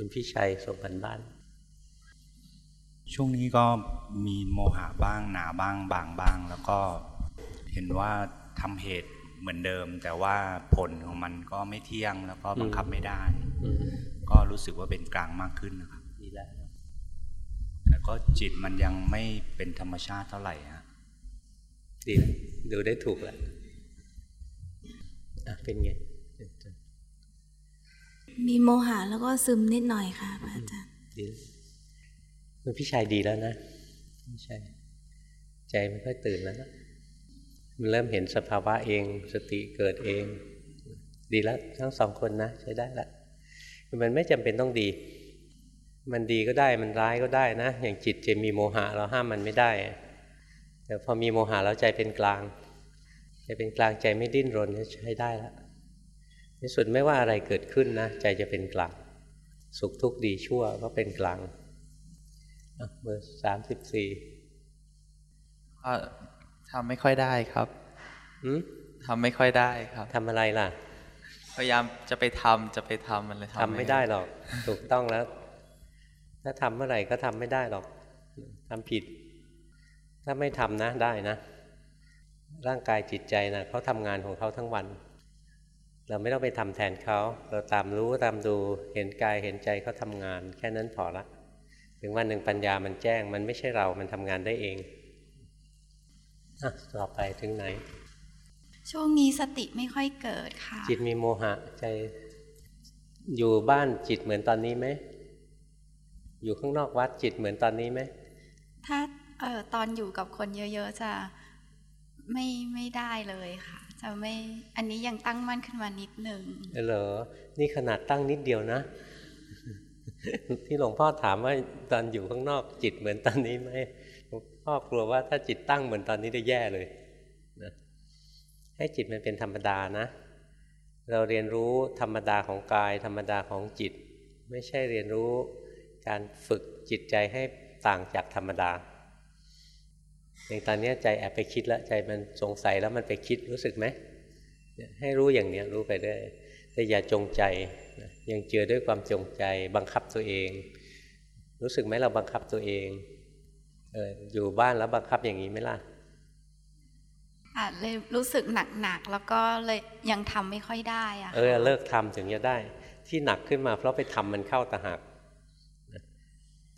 คุณพี่ชัยส่งกันบ้าน ช่วงนี้ก็มีโมหะบ้างหนาบ้างบางบ้าง แล้วก็เห็นว่าทำเหตุเหมือนเดิม แต่ว่าผลของมันก็ไม่เที่ยงแล้วก็บังคับไม่ได้ ก็รู้สึกว่าเป็นกลางมากขึ้นนะครับดีแล้วแต่ก็จิตมันยังไม่เป็นธรรมชาติเท่าไหร่ฮะดีแล้วดูได้ถูกแล้วอะเป็นไง มีโมหะแล้วก็ซึมนิดหน่อยค่ะพระอาจารย์ดีมันพี่ชายดีแล้วนะพี่ชายใจไม่ค่อยตื่นแล้วนะมันเริ่มเห็นสภาวะเอง สติเกิดเอง ดีแล้วทั้งสองคนนะใช้ได้ละมันไม่จำเป็นต้องดี มันดีก็ได้มันร้ายก็ได้นะ อย่างจิตจะมีโมหะเราห้ามมันไม่ได้ แต่พอมีโมหะแล้วใจเป็นกลางใจเป็นกลางใจไม่ดิ้นรนใช้ได้แล้ว ในสุดไม่ว่าอะไรเกิดขึ้นนะใจจะเป็นกลางสุขทุกข์ดีชั่วก็เป็นกลางเบอร์สามสิบสี่ก็ทำไม่ค่อยได้ครับทำไม่ค่อยได้ครับทำอะไรล่ะ พยายามจะไปทำจะไปทำมันเลยทำไม่ได้หรอก ถูกต้องแล้ว ถ้าทำเมื่อไหร่ก็ทำไม่ได้หรอกทำผิด ถ้าไม่ทำนะได้นะ ร่างกายจิตใจนะเขาทำงานของเขาทั้งวัน เราไม่ต้องไปทำแทนเขา เราตามรู้ตามดูเห็นกายเห็นใจเขาทำงาน แค่นั้นพอละ ถึงวันหนึ่งปัญญามันแจ้ง มันไม่ใช่เรา มันทำงานได้เองอะต่อไปถึงไหน ช่วงนี้สติไม่ค่อยเกิดค่ะ จิตมีโมหะใจอยู่บ้านจิตเหมือนตอนนี้ไหม อยู่ข้างนอกวัดจิตเหมือนตอนนี้ไหม ถ้าเอ่อตอนอยู่กับคนเยอะ ๆ จะไม่ไม่ได้เลยค่ะ จะไม่อันนี้ยังตั้งมั่นขึ้นมานิดหนึ่งเหรอนี่ขนาดตั้งนิดเดียวนะ ที่หลวงพ่อถามว่าตอนอยู่ข้างนอกจิตเหมือนตอนนี้ไหมหลวงพ่อกลัวว่าถ้าจิตตั้งเหมือนตอนนี้จะแย่เลยนะให้จิตมันเป็นธรรมดานะ เราเรียนรู้ธรรมดาของกาย ธรรมดาของจิต ไม่ใช่เรียนรู้การฝึกจิตใจให้ต่างจากธรรมดา อย่างตอนนี้ใจแอบไปคิดแล้วใจมันสงสัยแล้วมันไปคิดรู้สึกไหมให้รู้อย่างนี้รู้ไปได้แต่อย่าจงใจยังเจือด้วยความจงใจ บังคับตัวเอง รู้สึกไหมเราบังคับตัวเองเอออยู่บ้านแล้วบังคับอย่างนี้ไหมล่ะอาจเลยรู้สึกหนักๆแล้วก็เลยยังทำไม่ค่อยได้อะเออเลิกทำถึงจะได้ ที่หนักขึ้นมาเพราะไปทำมันเข้าตาหัก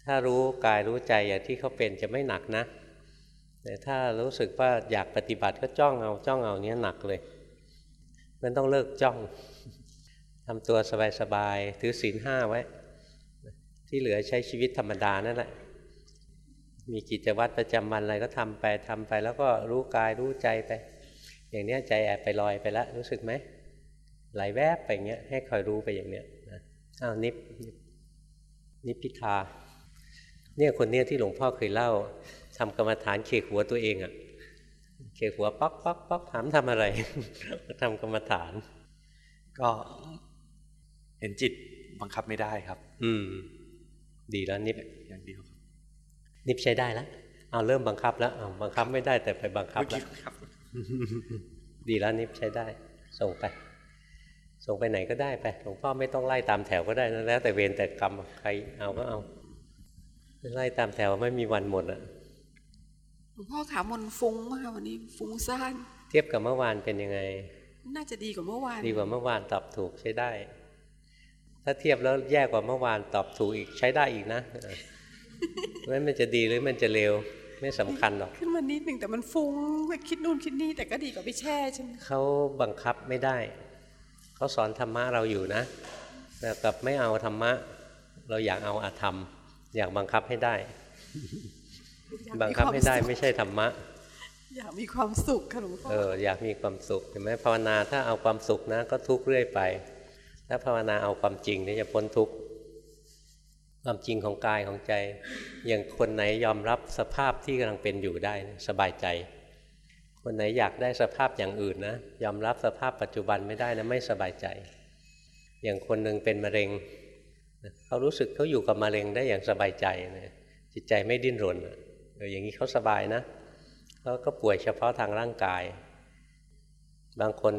ถ้ารู้กายรู้ใจอย่างที่เขาเป็นจะไม่หนักนะ แต่ถ้ารู้สึกว่าอยากปฏิบัติก็จ้องเอาจ้องเอาเนี้ยหนักเลยมันต้องเลิกจ้องทำตัวสบายๆถือศีลห้าไว้ ที่เหลือใช้ชีวิตธรรมดานั่นแหละมีกิจวัตรประจำวันอะไรก็ทำไปทำไป แล้วก็รู้กายรู้ใจไป อย่างเนี้ยใจแอบไปลอยไปแล้วรู้สึกไหมไหลแวบไปอย่างเงี้ยให้คอยรู้ไปอย่างเนี้ยนะอ้าวนิพนิพพิทาเนี่ยคนเนี้ยที่หลวงพ่อเคยเล่าทำกรรมฐานเคกหัวตัวเองอะ่ะเคกหัวป๊อกป๊อกป๊อกถามทำอะไรทำกรรมฐาน ก็เห็นจิตบังคับไม่ได้ครับ อืม ดีแล้วนิพอย่างเดียวครับ นิพใช้ได้แล้วเอาเริ่มบังคับแล้วเอาบังคับไม่ได้แต่ไปบังคับแล้วครับดีแล้วนิพใช้ได้ ส่งไป ส่งไปไหนก็ได้ไปหลวงพ่อไม่ต้องไล่ตามแถวก็ได้นะแล้ว แต่เวรแต่กรรมใครเอาก็เอาไล่ตามแถวไม่มีวันหมดอะห ลวงพ่อขามนฟุ้งมากวันนี้ฟุ้งซ่านเทียบกับเมื่อวานเป็นยังไง น่าจะดีกว่าเมื่อวาน ดีกว่าเมื่อวานตอบถูกใช้ได้ ถ้าเทียบแล้วแย่กว่าเมื่อวานตอบถูกอีกใช้ได้อีกนะเพราะฉะนั้นมันจะดีหรือมันจะเร็วไม่สำคัญหรอกขึ้นมานิดหนึ่งแต่มันฟุ้งไปคิดนู่นคิดนี่แต่ก็ดีกว่าไปแช่ใช่ไหมเขาบังคับไม่ได้ เขาสอนธรรมะเราอยู่นะแต่กับไม่เอาธรรมะ เราอยากเอาอาธรรม อยากบังคับให้ได้ บังคับให้ได้ไม่ใช่ธรรมะ อยากมีความสุขค่ะหลวงพ่อเอออยากมีความสุขเห็นไหมภาวนาถ้าเอาความสุขนะก็ทุกข์เรื่อยไปถ้าภาวนาเอาความจริงนี่จะพ้นทุกข์ความจริงของกายของใจ อย่างคนไหนยอมรับสภาพที่กำลังเป็นอยู่ได้นะสบายใจ คนไหนอยากได้สภาพอย่างอื่นนะยอมรับสภาพปัจจุบันไม่ได้นะไม่สบายใจ อย่างคนหนึ่งเป็นมะเร็งเขารู้สึกเขาอยู่กับมะเร็งได้อย่างสบายใจนะจิตใจไม่ดิ้นรนเอ ออย่างนี้เขาสบายนะเขาก็ป่วยเฉพาะทางร่างกาย บางคน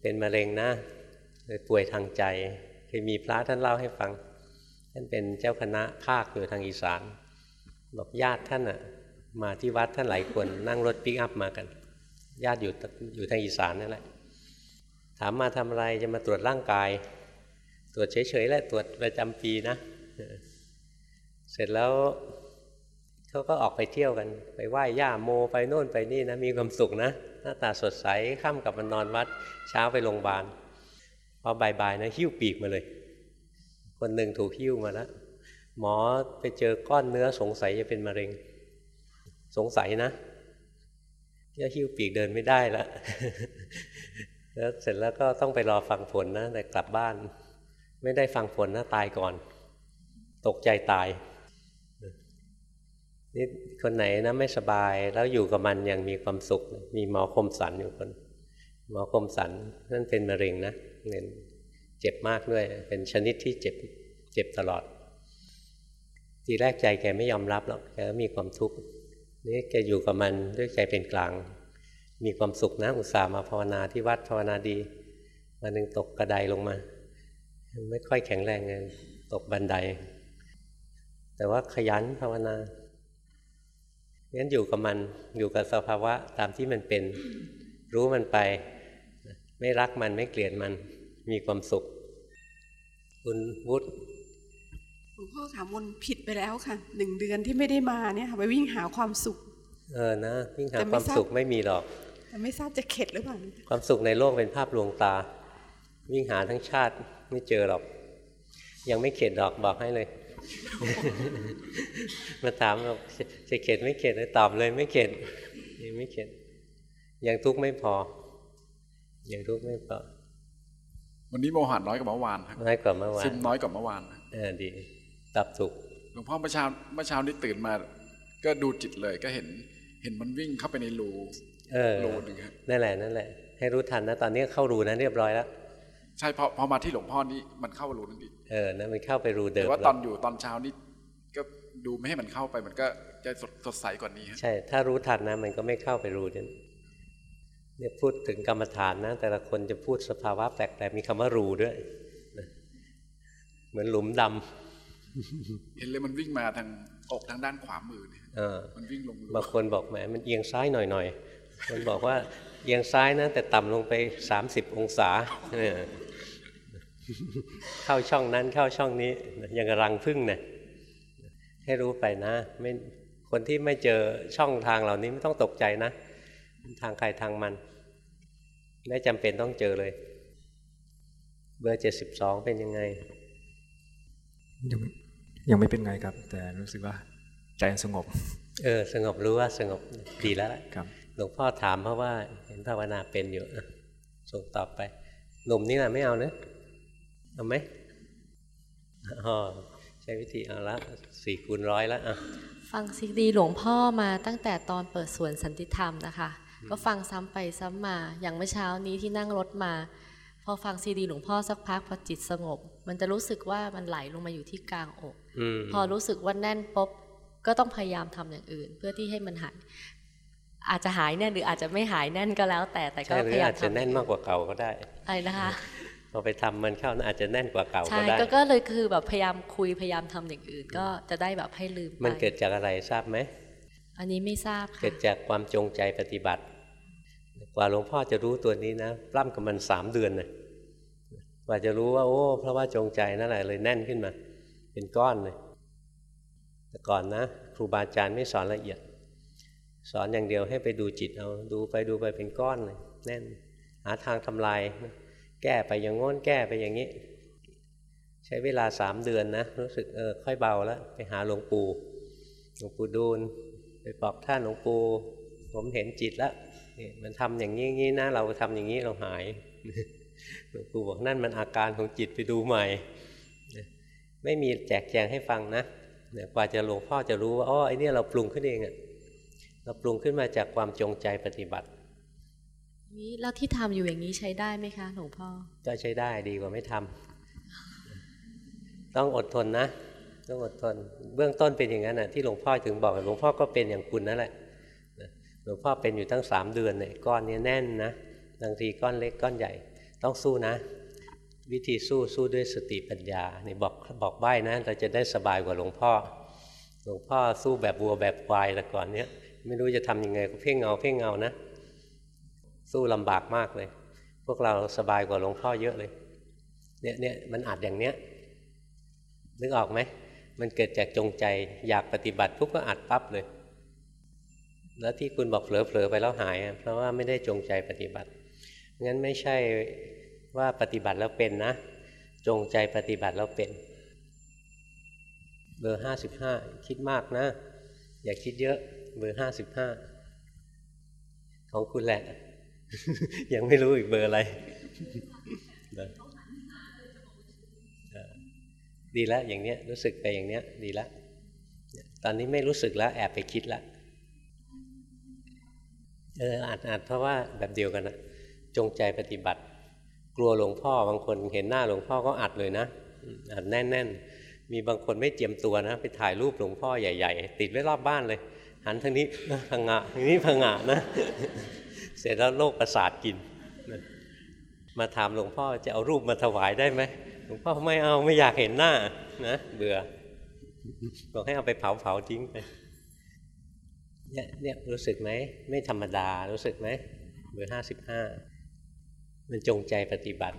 เป็นมะเร็งนะป่วยทางใจเคยมีพระท่านเล่าให้ฟัง ท่านเป็นเจ้าคณะภาคอยู่ทางอีสานบอกญาติท่านอะมาที่วัดท่านหลายคนนั่งรถปิกอัพมากัน ญาติอยู่อยู่ทางอีสานนั่นแหละถามมาทำอะไรจะมาตรวจร่างกาย ตรวจเฉยๆแหละตรวจประจำปีนะ เสร็จแล้ว เขาก็ออกไปเที่ยวกัน ไปไหว้ย่าโมไปโน่นไปนี่นะมีความสุขนะ หน้าตาสดใสค่ำกลับมานอนวัด เช้าไปโรงพยาบาลพอบ่ายๆนะหิ้วปีกมาเลย คนหนึ่งถูกหิ้วมาแล้วหมอไปเจอก้อนเนื้อสงสัยจะเป็นมะเร็ง สงสัยนะก็หิ้วปีกเดินไม่ได้แล้วแล้วเสร็จแล้วก็ต้องไปรอฟังผลนะแต่กลับบ้าน ไม่ได้ฟังผลนะตายก่อน ตกใจตาย นี่คนไหนนะไม่สบายแล้วอยู่กับมันย่างมีความสุข มีหมอคมสันอยู่คน หมอคมสันนั่นเป็นมะเร็งนะเงินเจ็บมากด้วย เป็นชนิดที่เจ็บเจ็บตลอด ทีแรกใจแกไม่ยอมรับหรอกแกมีความทุกข์นี่แกอยู่กับมันด้วยใจเป็นกลาง มีความสุขนะอุตส่าห์มาภาวนาที่วัดภาวนาดีวันหนึ่งตกกระไดลงมา ไม่ค่อยแข็งแรงเลยตกบันได แต่ว่าขยันภาวนา งั้นอยู่กับมันอยู่กับสภาวะตามที่มันเป็น รู้มันไป ไม่รักมันไม่เกลียดมันมีความสุข คุณวุฒิหลวงพ่อค่ะมนผิดไปแล้วค่ะหนึ่งเดือนที่ไม่ได้มาเนี่ยค่ะไปวิ่งหาความสุข เออนะ วิ่งหาแต่ไม่ความทราบสุขไม่มีหรอกแต่ไม่ทราบจะเข็ดหรือเปล่าความสุขในโลกเป็นภาพลวงตา วิ่งหาทั้งชาติไม่เจอหรอก ยังไม่เข็ดหรอกบอกให้เลย มาถามเราจะเข็ดไม่เข็ดเลยตอบเลยไม่เข็ดยังไม่เข็ดยังทุกข์ไม่พอ ยังทุกข์ไม่พอ วันนี้โมหะน้อยกว่าเมื่อวานครับน้อยกว่าเมื่อวาซึนมน้อยกว่าเมื่อวานเออดีตอบถูกหลวงพ่อเมื่อเช้าเมื่อเช้านี้ตื่นมา ก็ดูจิตเลยก็เห็น เห็นมันวิ่งเข้าไปในรูเออรูหนึ่งครับนั่นแหละนั่นแหละให้รู้ทันนะตอนนี้เข้ารูนั้นเรียบร้อยแล้วใช่พอพอมาที่หลวงพ่อนี่มันเข้ารูนั่นอีก เออนั่นมันเข้าไปรูเดิแต่มว่าตแล้อวนอยู่ตอนเช้านี่ก็ดูไม่ให้มันเข้าไปมันก็จะสดสดใสกว่านี้ครับใช่ ถ้ารู้ทันนะมันก็ไม่เข้าไปรูนั้นเนี่ยพูดถึงกรรมฐานนะ แต่ละคนจะพูดสภาวะแปลกๆมีคำว่ารูด้วยนะเหมือนหลุมดำเห็นเลยมันวิ่งมาทางอกทางด้านขวามือเนี่ยเออมันวิ่งลงรูบางคนบอกแหมมันเอียงซ้ายหน่อยๆมันบอกว่าเอียงซ้ายนะแต่ต่ำลงไปสามสิบองศาเออ เข้าช่องนั้นเข้าช่องนี้ยังกบรังพึ่งเนี่ยให้รู้ไปนะไม่คนที่ไม่เจอช่องทางเหล่านี้ไม่ต้องตกใจนะ ทางใครทางมัน ไม่จำเป็นต้องเจอเลย เบอร์เจ็ดสิบสองเป็นยังไง ยังยังไม่เป็นไงครับ แต่รู้สึกว่าใจสงบ เออ สงบรู้ว่าสงบดีแล้วล่ะครับหลวงพ่อถามเพราะว่าเห็นภาวนาเป็นอยู่อะส่งตอบไปหนุ่มนี่แหละไม่เอาเนะ เอาไหมอ๋อใช้วิธีเอาละสี่คูณร้อยแล้วอะฟังซีดีหลวงพ่อมาตั้งแต่ตอนเปิดสวนสันติธรรมนะคะ ก็ฟังซ้ำไปซ้ำมาอย่างเมื่อเช้านี้ที่นั่งรถมา พอฟังซีดีหลวงพ่อสักพักพอจิตสงบ มันจะรู้สึกว่ามันไหลลงมาอยู่ที่กลางอกอืมพอรู้สึกว่าแน่นปุ๊บก็ต้องพยายามทำอย่างอื่น เพื่อที่ให้มันหายอาจจะหายแน่นหรืออาจจะไม่หายแน่นก็แล้วแต่แต่ก็ใช่หรืพอยายาอามจจะทำแน่นมากกว่าเก่าก็ได้อะไรนะคะ พอไปทำมันเข้านะอาจจะแน่นกว่าเก่าใช่ก็ได้ก็ก็เลยคือแบบพยายามคุยพยายามทำอย่างอื่น ก็จะได้แบบให้ลืมไปมันเกิดจากอะไรทราบไหมอันนี้ไม่ทราบค่ะเกิดจากความจงใจปฏิบัติ กว่าหลวงพ่อจะรู้ตัวนี้นะปล้ำกับมันสามเดือนนะกว่าจะรู้ว่า โอ้เพราะว่าจงใจนั่นแหละเลยแน่นขึ้นมา เป็นก้อนเลยแต่ก่อนนะครูบาอาจารย์ไม่สอนละเอียด สอนอย่างเดียวให้ไปดูจิตเอาดูไปดูไปเป็นก้อนเลยแน่น หาทางทำลาย แก้ไปอย่างง้นแก้ไปอย่างนี้ ใช้เวลาสามเดือนนะ รู้สึกเออค่อยเบาแล้ว ไปหาหลวงปู่หลวงปู่ดูลไปบอกท่านหลวงปู่ผมเห็นจิตแล้วมันทำอย่างนี้อย่างนี้นะเราทำอย่างนี้เราหายหลวงปู่บอกนั่นมันอาการของจิตไปดูใหม่ ไม่มีแจกแจงให้ฟังนะกว่าจะหลวงพ่อจะรู้ว่าอ๋อไอเนี่ยเราปรุงขึ้นเองอะเราปรุงขึ้นมาจากความจงใจปฏิบัติ นี้แล้วที่ทำอยู่อย่างนี้ใช้ได้ไหมคะหลวงพ่อก็ใช้ได้ดีกว่าไม่ทำต้องอดทนนะต้องอดทน เบื้องต้นเป็นอย่างนั้นนะที่หลวงพ่อถึงบอกหลวงพ่อก็เป็นอย่างคุณนั่นแหละหลวงพ่อเป็นอยู่ตั้งสามเดือนเนี่ยก้อนนี้แน่นนะบางทีก้อนเล็กก้อนใหญ่ ต้องสู้นะ วิธีสู้สู้ด้วยสติปัญญานี่บอกบอกใบ้นะเราจะได้สบายกว่าหลวงพ่อ หลวงพ่อสู้แบบวัวแบบควายแต่ก่อนเนี้ยไม่รู้จะทํำยังไงก็เพ่งเงาเพ่งเงานะ สู้ลำบากมากเลย พวกเราสบายกว่าหลวงพ่อเยอะเลย เนี่ยเนี่ยมันอัดอย่างเนี้ยนึกออกไหมมันเกิดจากจงใจอยากปฏิบัติปุ๊บก็อัดปั๊บเลย แล้วที่คุณบอกเผลอๆไปแล้วหาย เพราะว่าไม่ได้จงใจปฏิบัติงั้นไม่ใช่ว่าปฏิบัติแล้วเป็นนะ จงใจปฏิบัติแล้วเป็น เบอร์ห้าสิบห้าคิดมากนะ อย่าคิดเยอะ เบอร์ห้าสิบห้าของคุณแหละ ยังไม่รู้อีกเบอร์อะไรดีแล้วอย่างเนี้ยรู้สึกไปอย่างเนี้ย ดีแล้วตอนนี้ไม่รู้สึกแล้ว แอบไปคิดล้วเอออาจอาจเพราะว่าแบบเดียวกันนะจงใจปฏิบัติ กลัวหลวงพ่อบางคนเห็นหน้าหลวงพ่อก็อัดเลยนะอัดแน่น ๆ มีบางคนไม่เจียมตัวนะ ไปถ่ายรูปหลวงพ่อใหญ่ ๆ ติดไว้รอบบ้านเลย หันทางนี้พังงะทางนี้พังงะนะ เสร็จแล้วโรคประสาทกิน มาถามหลวงพ่อจะเอารูปมาถวายได้ไหมหลวงพ่อไม่เอาไม่อยากเห็นหน้านะเบื่อบอกให้เอาไปเผาเผาทิ้งไปเนี่ยเนี่ยรู้สึกไหมไม่ธรรมดารู้สึกไหมเบอร์ห้าสิบห้ามันจงใจปฏิบัติ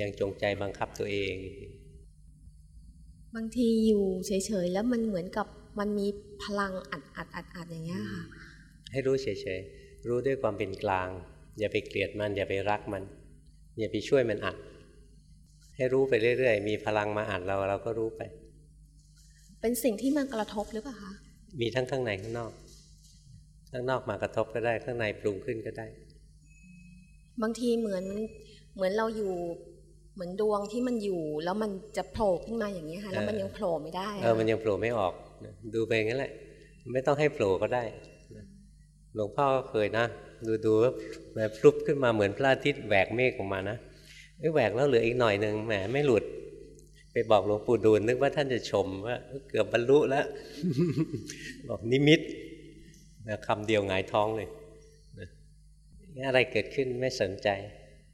ยังจงใจบังคับตัวเอง บางทีอยู่เฉยๆแล้วมันเหมือนกับมันมีพลังอัดอัดอัดอัดอย่างเงี้ยค่ะ ให้รู้เฉยๆ รู้ด้วยความเป็นกลาง อย่าไปเกลียดมัน อย่าไปรักมัน อย่าไปช่วยมันอัด ให้รู้ไปเรื่อยๆ มีพลังมาอัดเราเราก็รู้ไป เป็นสิ่งที่มันกระทบหรือเปล่าคะมีทั้งข้างในข้างนอก ข้างนอกมากระทบก็ได้ ข้างในปรุงขึ้นก็ได้ บางทีเหมือนเหมือนเราอยู่เหมือนดวงที่มันอยู่แล้วมันจะโผล่ขึ้นมาอย่างนี้ค่ะแล้วมันยังโผล่ไม่ได้เออมันยังโผล่ไม่ออก ดูไปงั้นแหละ ไม่ต้องให้โผล่ก็ได้ หลวงพ่อก็เคยนะ ดูดูว่าแบบพลุบขึ้นมาเหมือนพระอาทิตย์แหวกเมฆออกมานะไม่แหวกแล้วเหลืออีกหน่อยหนึ่งแหมไม่หลุด ไปบอกหลวงปู่ดูลนึกว่าท่านจะชมว่าเกือบบรรลุแล้วบอกนิมิตคำเดียวหงายท้องเลยอะไรเกิดขึ้นไม่สนใจ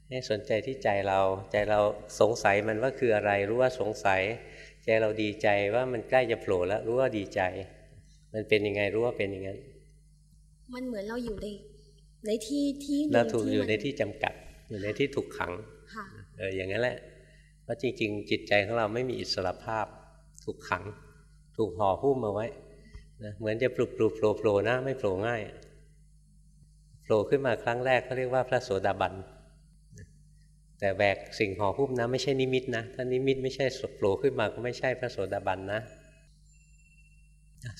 ให้สนใจที่ใจเรา ใจเราสงสัยมันว่าคืออะไร รู้ว่าสงสัย ใจเราดีใจว่ามันใกล้จะโผล่แล้วรู้ว่าดีใจ มันเป็นยังไงรู้ว่าเป็นอย่างนั้น มันเหมือนเราอยู่ในในที่ที่เราถูกอยู่ในที่จำกัด อยู่ในที่ถูกขังค่ะเอออย่างนั้นแหละเพราะจริง ๆ จิตใจของเราไม่มีอิสระภาพ ถูกขัง ถูกห่อหุ้มมาไว้นะเหมือนจะปลุกปลุกโผล่โผล่นะไม่โผล่ง่ายโผล่ขึ้นมาครั้งแรกเขาเรียกว่าพระโสดาบันแต่แบกสิ่งห่อหุ้มนะไม่ใช่นิมิตนะถ้านิมิตไม่ใช่โผล่ขึ้นมาก็ไม่ใช่พระโสดาบันนะ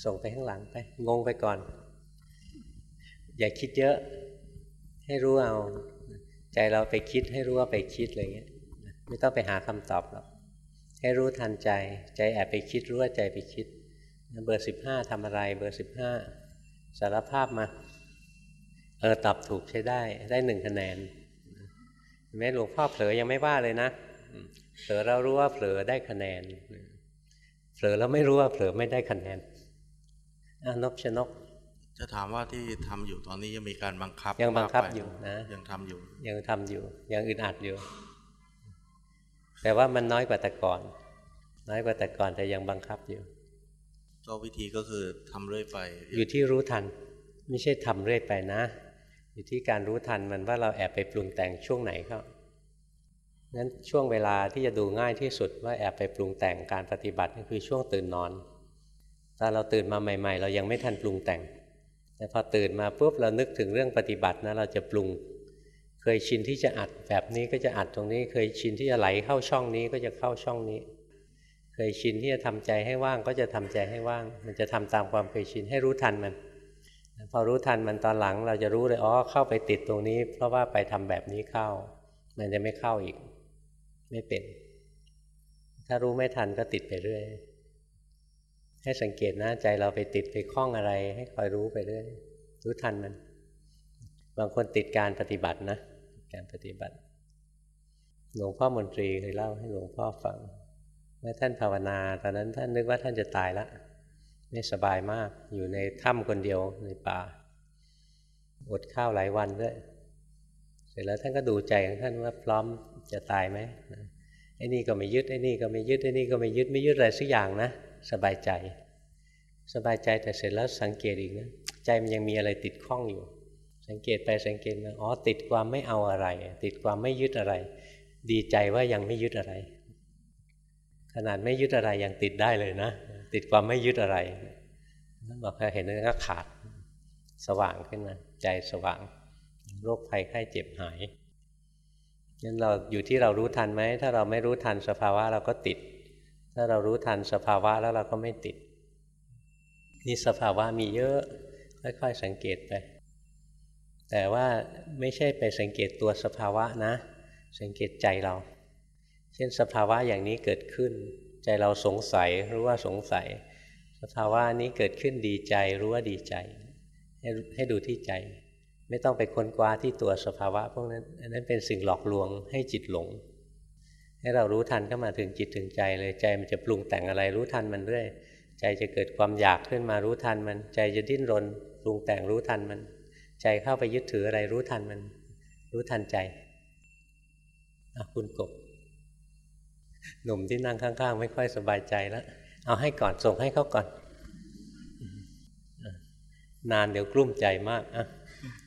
ส่งไปข้างหลังไปงงไปก่อน อย่าคิดเยอะ ให้รู้เอา ใจเราไปคิดให้รู้ว่าไปคิดอะไรเงี้ยไม่ต้องไปหาคำตอบหรอกให้รู้ทันใจ ใจแอบไปคิดรู้ว่าใจไปคิด เบอร์สิบห้าทำอะไร เบอร์สิบห้าสารภาพมา เออตอบถูกใช้ได้ ได้หนึ่งคะแนนแม้หลวงพ่อเผลอยังไม่ว่าเลยนะเผลอเรารู้ว่าเผลอได้คะแนนเผลอแล้วไม่รู้ว่าเผลอไม่ได้คะแนนอนบชนก จะถามว่าที่ทำอยู่ตอนนี้ยังมีการบังคับ ยังบังคับอยู่นะ ยังทำอยู่ ยังทำอยู่ ยังอึดอัดอยู่ แต่ว่ามันน้อยกว่าแต่ก่อน น้อยกว่าแต่ก่อนแต่ยังบังคับอยู่ก็วิธีก็คือทำเรื่อยไป อยู่ที่รู้ทัน ไม่ใช่ทำเรื่อยไปนะ อยู่ที่การรู้ทันมันว่าเราแอบไปปรุงแต่งช่วงไหนครับงั้นช่วงเวลาที่จะดูง่ายที่สุดว่าแอบไปปรุงแต่งการปฏิบัติก็คือช่วงตื่นนอนตอนเราตื่นมาใหม่ ๆ เรายังไม่ทันปรุงแต่ง แต่พอตื่นมาปุ๊บเรานึกถึงเรื่องปฏิบัตินะเราจะปรุง เคยชินที่จะอัดแบบนี้ก็จะอัดตรงนี้ เคยชินที่จะไหลเข้าช่องนี้ก็จะเข้าช่องนี้ เคยชินที่จะทำใจให้ว่างก็จะทำใจให้ว่าง มันจะทำตามความเคยชินให้รู้ทันมัน พอรู้ทันมันตอนหลังเราจะรู้เลยอ๋อเข้าไปติดตรงนี้ เพราะว่าไปทำแบบนี้เข้า มันจะไม่เข้าอีก ไม่เป็น ถ้ารู้ไม่ทันก็ติดไปเรื่อย ให้สังเกตนะใจเราไปติดไปคล้องอะไร ให้คอยรู้ไปเรื่อยรู้ทันมัน บางคนติดการปฏิบัตินะ การปฏิบัติ หลวงพ่อมนตรีเคยเล่าให้หลวงพ่อฟังเมื่อท่านภาวนา ตอนนั้นท่านนึกว่าท่านจะตายละไม่สบายมากอยู่ในถ้ำคนเดียวในป่าอดข้าวหลายวันด้วยเสร็จแล้วท่านก็ดูใจของท่านว่าพร้อมจะตายไหมไอ้นี่ก็ไม่ยึดไอ้นี่ก็ไม่ยึดไอ้นี่ก็ไม่ยึดไม่ยึดอะไรสักอย่างนะ สบายใจ สบายใจแต่เสร็จแล้วสังเกตอีกนะใจมันยังมีอะไรติดข้องอยู่ สังเกตไปสังเกตมาอ๋อติดความไม่เอาอะไร ติดความไม่ยึดอะไร ดีใจว่ายังไม่ยึดอะไร ขนาดไม่ยึดอะไรยังติดได้เลยนะ ติดความไม่ยึดอะไรบอกเห็นนั้นก็ขาดสว่างขึ้นมาใจสว่าง โรคภัยไข้เจ็บหายงั้นเราอยู่ที่เรารู้ทันไหม ถ้าเราไม่รู้ทันสภาวะเราก็ติด ถ้าเรารู้ทันสภาวะแล้วเราก็ไม่ติด นี่สภาวะมีเยอะค่อยๆสังเกตไป แต่ว่าไม่ใช่ไปสังเกตตัวสภาวะนะ สังเกตใจเรา เช่นสภาวะอย่างนี้เกิดขึ้น ใจเราสงสัยรู้ว่าสงสัย สภาวะนี้เกิดขึ้นดีใจรู้ว่าดีใจ ให้ให้ดูที่ใจ ไม่ต้องไปค้นคว้าที่ตัวสภาวะพวกนั้นอันนั้นเป็นสิ่งหลอกลวงให้จิตหลง ให้เรารู้ทันเข้ามาถึงจิตถึงใจเลยใจมันจะปรุงแต่งอะไรรู้ทันมันเรื่อยใจจะเกิดความอยากขึ้นมารู้ทันมัน ใจจะดิ้นรนปรุงแต่งรู้ทันมัน ใจเข้าไปยึดถืออะไรรู้ทันมัน รู้ทันใจคุณกบ หนุ่มที่นั่งข้าง ๆ ไม่ค่อยสบายใจแล้ว เอาให้ก่อนส่งให้เขาก่อน นานเดี๋ยวกลุ้มใจมากอะ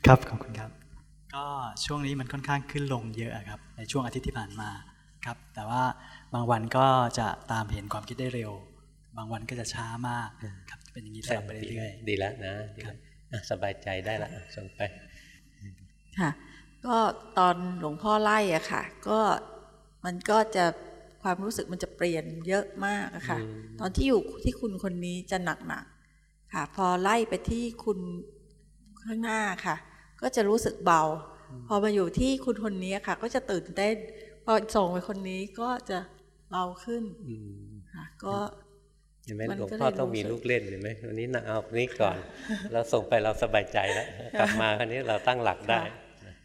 ครับขอบคุณครับ ก็ช่วงนี้มันค่อนข้างขึ้นลงเยอะครับ ในช่วงอาทิตย์ที่ผ่านมา ครับแต่ว่าบางวันก็จะตามเห็นความคิดได้เร็ว บางวันก็จะช้ามากครับเป็นอย่างนี้ตลอดไปเรื่อยๆดีแล้วนะสบายใจได้ละส่งไปค่ะก็ตอนหลวงพ่อไล่อะค่ะ ก็มันก็จะความรู้สึกมันจะเปลี่ยนเยอะมากอะค่ะ ตอนที่อยู่ที่คุณคนนี้จะหนักหนักค่ะ พอไล่ไปที่คุณข้างหน้าค่ะ ก็จะรู้สึกเบา พอมาอยู่ที่คุณคนนี้ค่ะ ก็จะตื่นเต้น พอส่งไปคนนี้ก็จะเบาขึ้นค่ะก็เห็นไหมหลวงพ่อต้องมีลูกเล่นเห็นไหมวันนี้นะเอาคนนี้ก่อน เราส่งไปเราสบายใจแล้วกลับมาคราวนี้เราตั้งหลักได้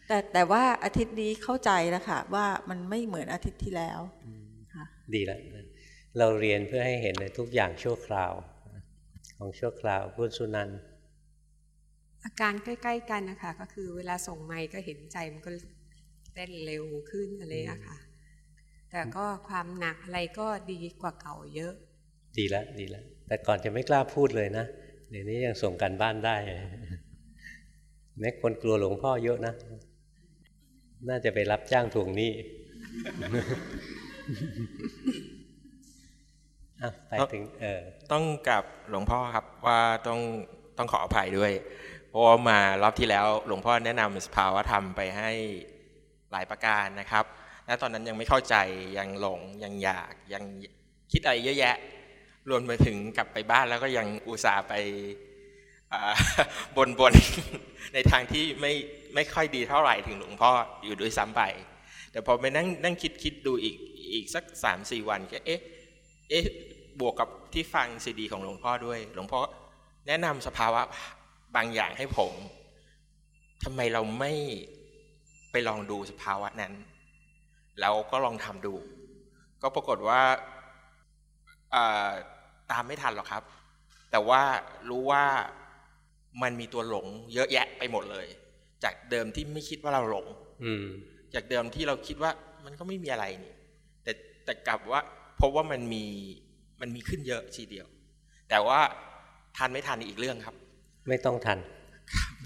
แต่แต่ว่าอาทิตย์นี้เข้าใจแล้วค่ะ ว่ามันไม่เหมือนอาทิตย์ที่แล้วดีแล้วเราเรียนเพื่อให้เห็นในทุกอย่างชั่วคราว ของชั่วคราวพุทธสุนันอาการใกล้ ๆ กันนะคะก็คือเวลาส่งไม้ก็เห็นใจมันก็ เต้นเร็วขึ้นอะไรอะค่ะ แต่ก็ความหนักอะไรก็ดีกว่าเก่าเยอะ ดีแล้วดีแล้ว แต่ก่อนจะไม่กล้าพูดเลยนะ เดี๋ยวนี้ยังส่งกันบ้านได้แม้คนกลัวหลวงพ่อเยอะนะ น่าจะไปรับจ้างทวงหนี้ไปถึงเออต้องกับหลวงพ่อครับว่าต้องต้องขออภัยด้วย เพราะว่ามารอบที่แล้ว หลวงพ่อแนะนำสภาวะธรรมไปให้ หลายประการนะครับและตอนนั้นยังไม่เข้าใจยังหลงยังอยากยังคิดอะไรเยอะแยะ รวมไปถึงกลับไปบ้านแล้วก็ยังอุตส่าห์ไปบนบนในทางที่ไม่ไม่ค่อยดีเท่าไหร่ถึงหลวงพ่ออยู่ด้วยซ้ำไป แต่พอไปนั่งนั่งคิดคิดดูอีกอีกสักสามสี่วันก็เอ๊ะเอ๊ะบวกกับที่ฟังซีดีของหลวงพ่อด้วย หลวงพ่อแนะนำสภาวะบางอย่างให้ผมทำไมเราไม่ ลองดูสภาวะนั้น แล้วก็ลองทำดู ก็ปรากฏว่าตามไม่ทันหรอกครับ แต่ว่ารู้ว่ามันมีตัวหลง เยอะแยะไปหมดเลย จากเดิมที่ไม่คิดว่าเราหลงจากเดิมที่เราคิดว่ามันก็ไม่มีอะไรนี่ แต่แต่กลับว่าพบว่ามันมีมันมีขึ้นเยอะทีเดียว แต่ว่าทันไม่ทันอีกเรื่องครับ ไม่ต้องทัน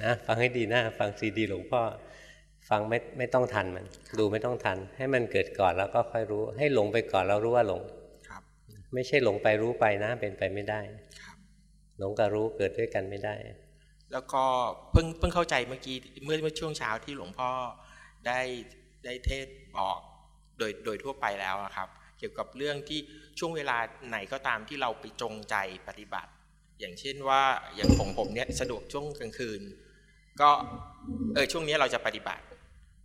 นะฟังให้ดีนะ ฟังซีดีหลวงพ่อ ฟังไม่ไม่ต้องทันมัน ดูไม่ต้องทัน ให้มันเกิดก่อนแล้วก็ค่อยรู้ ให้หลงไปก่อนแล้วรู้ว่าหลงครับไม่ใช่หลงไปรู้ไปนะเป็นไปไม่ได้ครับหลงกับรู้เกิดด้วยกันไม่ได้ แล้วก็เพิ่งเพิ่งเข้าใจเมื่อกี้เมื่อเมื่อช่วงเช้าที่หลวงพ่อได้ได้เทศบอกโดยโดยทั่วไปแล้วครับ เกี่ยวกับเรื่องที่ช่วงเวลาไหนก็ตามที่เราไปจงใจปฏิบัติ อย่างเช่นว่าอย่างของผมเนี่ยสะดวกช่วงกลางคืน ก็เออช่วงนี้เราจะปฏิบัติ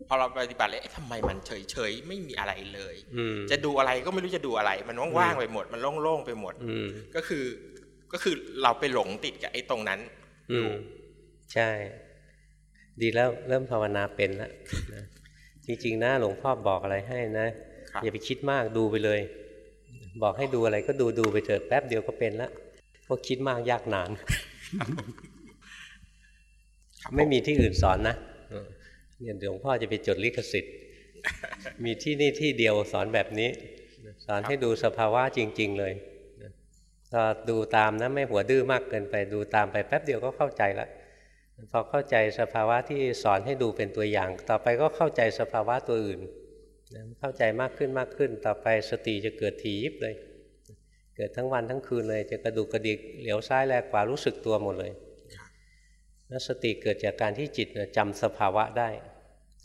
พอเราปฏิบัติเลยทำไมมันเฉยเฉยไม่มีอะไรเลยจะดูอะไรก็ไม่รู้จะดูอะไร มันว่างๆไปหมด มันโล่งๆไปหมดก็คือก็คือเราไปหลงติดกับไอ้ตรงนั้นอยู่ใช่ ดีแล้วเริ่มภาวนาเป็นแล้วจริงๆนะหลวงพ่อบอกอะไรให้นะอย่าไปคิดมากดูไปเลย บอกให้ดูอะไรก็ดูดูไปเถอะแป๊บเดียวก็เป็นละพวกคิดมากยากนาน ไม่มีที่อื่นสอนนะ เนี่ยหลวงพ่อจะไปจดลิขสิทธิ์ มีที่นี่ที่เดียวสอนแบบนี้ สอนให้ดูสภาวะจริง ๆ เลยก็ดูตามนะไม่หัวดื้อมากเกินไปดูตามไปแป๊บเดียวก็เข้าใจแล้วพอเข้าใจสภาวะที่สอนให้ดูเป็นตัวอย่าง ต่อไปก็เข้าใจสภาวะตัวอื่น เข้าใจมากขึ้นมากขึ้น ต่อไปสติจะเกิดถี่ยิบเลย เกิดทั้งวันทั้งคืนเลย จะกระดูกกระดิกเหลียวซ้ายแลกขวารู้สึกตัวหมดเลย แล้วสติเกิดจากการที่จิตจำสภาวะได้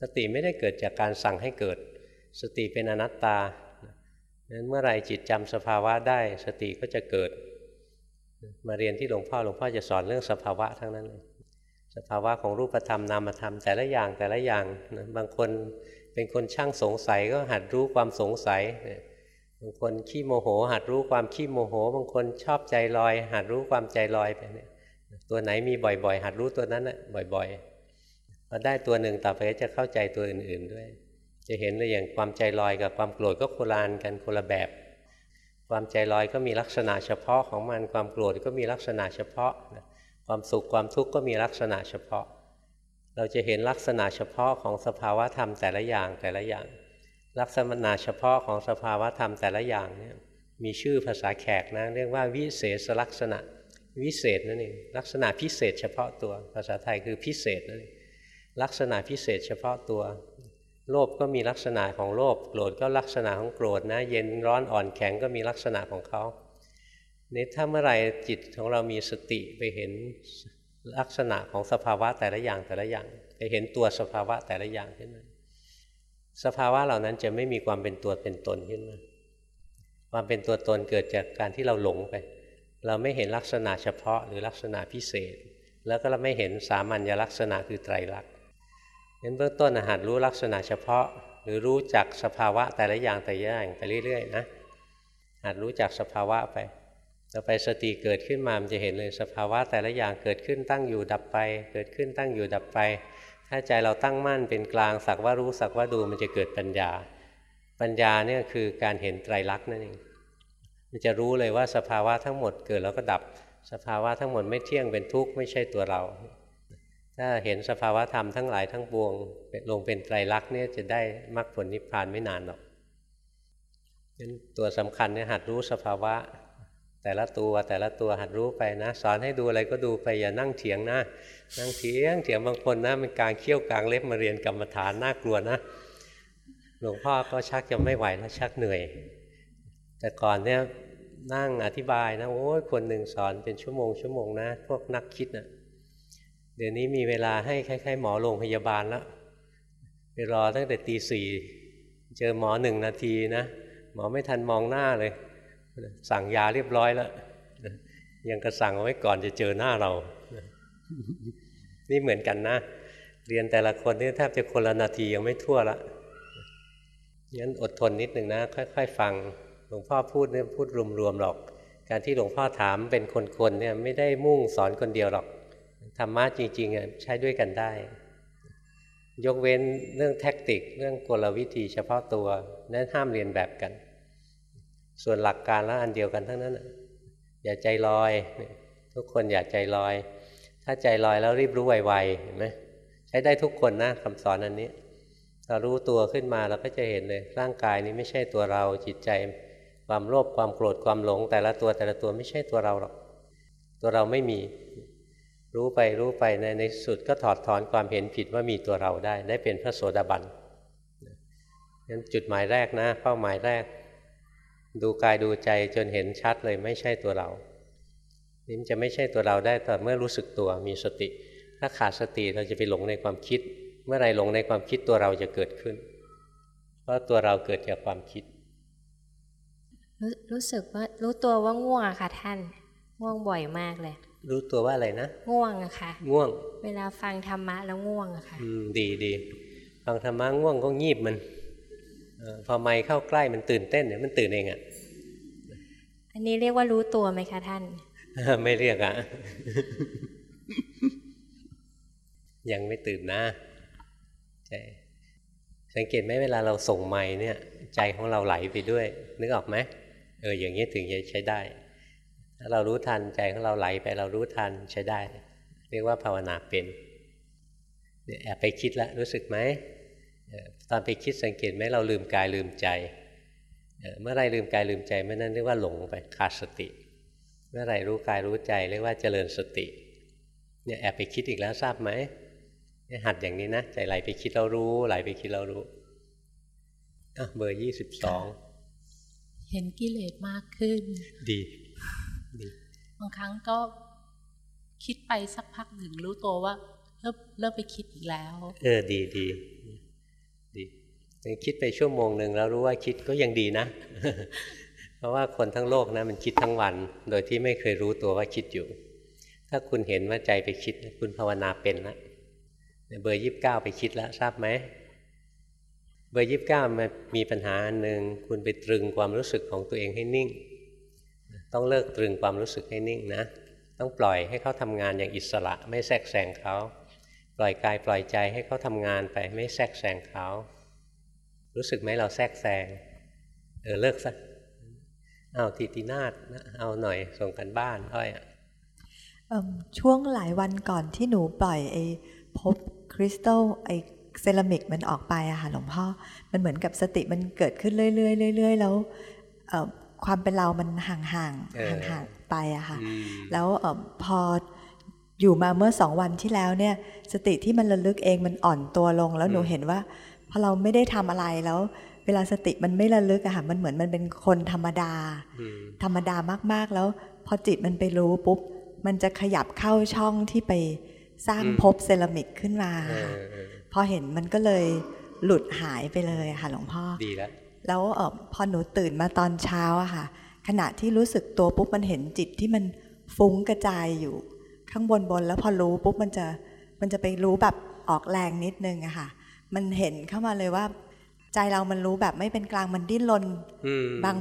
สติไม่ได้เกิดจากการสั่งให้เกิด สติเป็นอนัตตานั้นเมื่อไรจิตจำสภาวะได้ สติก็จะเกิด มาเรียนที่หลวงพ่อหลวงพ่อจะสอนเรื่องสภาวะทั้งนั้นเลยสภาวะของรูปธรรมนามธรรมแต่ละอย่างแต่ละอย่างนะบางคนเป็นคนช่างสงสัยก็หัดรู้ความสงสัยบางคนขี้โมโห หัดรู้ความขี้โมโห บางคนชอบใจลอย หัดรู้ความใจลอยไปเนี่ย ตัวไหนมีบ่อยๆ หัดรู้ตัวนั้นแหะบ่อยๆพอได้ตัวหนึ่งต่อไปก็จะเข้าใจตัวอื่นๆด้วย จะเห็นเลยอย่างความใจลอยกับความโกรธก็โคลานกันคนละแบบ ความใจลอยก็มีลักษณะเฉพาะของมันความโกรธก็มีลักษณะเฉพาะความสุขความทุกข์ก็มีลักษณะเฉพาะ เราจะเห็นลักษณะเฉพาะของสภาวะธรรมแต่ละอย่างแต่ละอย่าง ลักษณะเฉพาะของสภาวะธรรมแต่ละอย่างเนี่ยมีชื่อภาษาแขกนะเรียกว่าวิเศษลักษณะ วิเศษนั่นเองลักษณะพิเศษเฉพาะตัว ภาษาไทยคือพิเศษนั่นเองลักษณะพิเศษเฉพาะตัว โลภก็มีลักษณะของโลภโกรธก็ลักษณะของโกรธนะ เย็นร้อนอ่อนแข็งก็มีลักษณะของเขาเนี่ยถ้าเมื่อไรจิตของเรามีสติไปเห็นลักษณะของสภาวะแต่ละอย่างแต่ละอย่างไปเห็นตัวสภาวะแต่ละอย่างขึ้นมาสภาวะเหล่านั้นจะไม่มีความเป็นตัวเป็นตนขึ้นมาความเป็นตัวตนเกิดจากการที่เราหลงไป เราไม่เห็นลักษณะเฉพาะหรือลักษณะพิเศษ แล้วก็เราไม่เห็นสามัญลักษณะคือไตรลักษณ์งั้นเบื้องต้นหัดรู้ลักษณะเฉพาะ หรือรู้จักสภาวะแต่ละอย่างแต่ละอย่างไปเรื่อยๆนะหัดรู้จักสภาวะไปต่อไปสติเกิดขึ้นมามันจะเห็นเลยสภาวะแต่ละอย่างเกิดขึ้นตั้งอยู่ดับไป เกิดขึ้นตั้งอยู่ดับไป ถ้าใจเราตั้งมั่นเป็นกลางสักว่ารู้สักว่าดูมันจะเกิดปัญญา ปัญญาเนี่ยคือการเห็นไตรลักษณ์นั่นเอง มันจะรู้เลยว่าสภาวะทั้งหมดเกิดแล้วก็ดับ สภาวะทั้งหมดไม่เที่ยงเป็นทุกข์ไม่ใช่ตัวเรา ถ้าเห็นสภาวะธรรมทั้งหลายทั้งปวงลงเป็นไตรลักษณ์เนี่ยจะได้มรรคผลนิพพานไม่นานหรอกงั้นตัวสำคัญเนี่ยหัดรู้สภาวะ แต่ละตัวแต่ละตัวหัดรู้ไปนะ สอนให้ดูอะไรก็ดูไปอย่านั่งเถียงนะนั่งเถียงเถียงบางคนนะมันกลางเขี้ยวกลางเล็บมาเรียนกรรมฐานน่ากลัวนะหลวงพ่อก็ชักจะไม่ไหวแล้วชักเหนื่อย แต่ก่อนเนี่ยนั่งอธิบายนะโอ้ยคนหนึ่งสอนเป็นชั่วโมงชั่วโมงนะ พวกนักคิดนะ่ะเดี๋ยวนี้มีเวลาให้คล้ายๆหมอโรงพยาบาลแล้วไปรอตั้งแต่ตีสี่เจอหมอหนึ่งนาทีนะหมอไม่ทันมองหน้าเลย สั่งยาเรียบร้อยแล้วยังกระสั่งเอาไว้ก่อนจะเจอหน้าเรา นี่เหมือนกันนะ เรียนแต่ละคนนี่แทบจะคนละนาทียังไม่ทั่วละงั้นอดทนนิดหนึ่งนะ ค่อย ๆ ฟัง หลวงพ่อพูดเนี่ยพูดรวมๆหรอก การที่หลวงพ่อถามเป็นคนๆเนี่ยไม่ได้มุ่งสอนคนเดียวหรอกธรรมะจริงๆใช้ด้วยกันได้ ยกเว้นเรื่องแท็กติก เรื่องกลวิธีเฉพาะตัวนั้นห้ามเรียนแบบกัน ส่วนหลักการแล้วอันเดียวกันทั้งนั้นอย่าใจลอย ทุกคนอย่าใจลอย ถ้าใจลอยแล้วรีบรู้ไวๆเห็นไหมใช้ได้ทุกคนนะคำสอนอันนี้เรารู้ตัวขึ้นมาเราก็จะเห็นเลยร่างกายนี้ไม่ใช่ตัวเราจิตใจ ความโลภความโกรธความหลง แต่ละตัวแต่ละตัวไม่ใช่ตัวเราหรอก ตัวเราไม่มี รู้ไปรู้ไปในในสุดก็ถอดถอนความเห็นผิดว่ามีตัวเราได้ ได้เป็นพระโสดาบันนั้นจุดหมายแรกนะ เป้าหมายแรก ดูกายดูใจจนเห็นชัดเลยไม่ใช่ตัวเรานี่จะไม่ใช่ตัวเราได้แต่เมื่อรู้สึกตัวมีสติ ถ้าขาดสติเราจะไปหลงในความคิด เมื่อไรหลงในความคิดตัวเราจะเกิดขึ้น เพราะตัวเราเกิดจากความคิด รู้รู้สึกว่ารู้ตัวว่าง่วงอะค่ะ ท่านง่วงบ่อยมากเลย รู้ตัวว่าอะไรนะง่วงอะค่ะ ง่วง เวลาฟังธรรมะแล้วง่วงอะค่ะ อืมดีดีฟังธรรมะง่วงก็งีบมันอพอไม่เข้าใกล้มันตื่นเต้นเนี่ยมันตื่นเองอะอันนี้เรียกว่ารู้ตัวไหมคะท่าน ไม่เรียกอะยังไม่ตื่นนะใจสังเกตไหมเวลาเราส่งไม้เนี่ย ใจของเราไหลไปด้วย นึกออกไหม เอออย่างนี้ถึงจะใช้ได้ ถ้าเรารู้ทันใจของเราไหลไปเรารู้ทันใช้ได้ เรียกว่าภาวนาเป็นเนี่ยแอบไปคิดแล้วรู้สึกไหมตอนไปคิดสังเกตไหมเราลืมกายลืมใจ เมื่อไรลืมกายลืมใจเมื่อนั้นเรียกว่าหลงไปขาดสติ เมื่อไรรู้กายรู้ใจเรียกว่าเจริญสติเนี่ยแอบไปคิดอีกแล้วทราบไหมหัดอย่างนี้นะใจไหลไปคิดเรารู้ไหลไปคิดเรารู้อะเบอร์ยี่สิบสอง เห็นกิเลสมากขึ้น ดีดีบางครั้งก็คิดไปสักพักหนึ่งรู้ตัวว่า เริ่มเริ่มไปคิดอีกแล้ว เออดีดีดีคิดไปชั่วโมงหนึ่งแล้วรู้ว่าคิดก็ยังดีนะ เพราะว่าคนทั้งโลกนะมันคิดทั้งวัน โดยที่ไม่เคยรู้ตัวว่าคิดอยู่ ถ้าคุณเห็นว่าใจไปคิด คุณภาวนาเป็นแล้วเบอร์ยี่บเก้าไปคิดแล้วทราบไหม เบอร์ยี่บเก้ามันมีปัญหาอันหนึ่งคุณไปตรึงความรู้สึกของตัวเองให้นิ่ง ต้องเลิกตรึงความรู้สึกให้นิ่งนะ ต้องปล่อยให้เขาทำงานอย่างอิสระไม่แทรกแซงเขาปล่อยกายปล่อยใจให้เขาทำงานไปไม่แทรกแซงเขา รู้สึกไหมเราแทรกแซงเออเลิกซะเอาทีตินาศนะเอาหน่อยส่งกันบ้านอ้อยช่วงหลายวันก่อนที่หนูปล่อยไอ้พบคริสตัลไอ้ เซรามิกมันออกไปอะค่ะหลวงพ่อ มันเหมือนกับสติมันเกิดขึ้นเรื่อยๆเรื่อยๆแล้วความเป็นเรามันห่างๆห่างๆไปอะค่ะแล้วพออยู่มาเมื่อสองวันที่แล้วเนี่ย สติที่มันระลึกเองมันอ่อนตัวลง แล้วหนูเห็นว่าพอเราไม่ได้ทำอะไรแล้ว เวลาสติมันไม่ระลึกอะค่ะมันเหมือนมันเป็นคนธรรมดา ธรรมดามากๆแล้ว พอจิตมันไปรู้ปุ๊บมันจะขยับเข้าช่องที่ไปสร้างภพเซรามิกขึ้นมา พอเห็นมันก็เลยหลุดหายไปเลยค่ะหลวงพ่อดีแล้วแล้วเออพอหนูตื่นมาตอนเช้าอะค่ะ ขณะที่รู้สึกตัวปุ๊บมันเห็นจิตที่มันฟุ้งกระจายอยู่ ข้างบนบนแล้วพอรู้ปุ๊บมันจะมันจะไปรู้แบบออกแรงนิดนึงอะค่ะ มันเห็นเข้ามาเลยว่า ใจเรามันรู้แบบไม่เป็นกลางมันดิ้นรน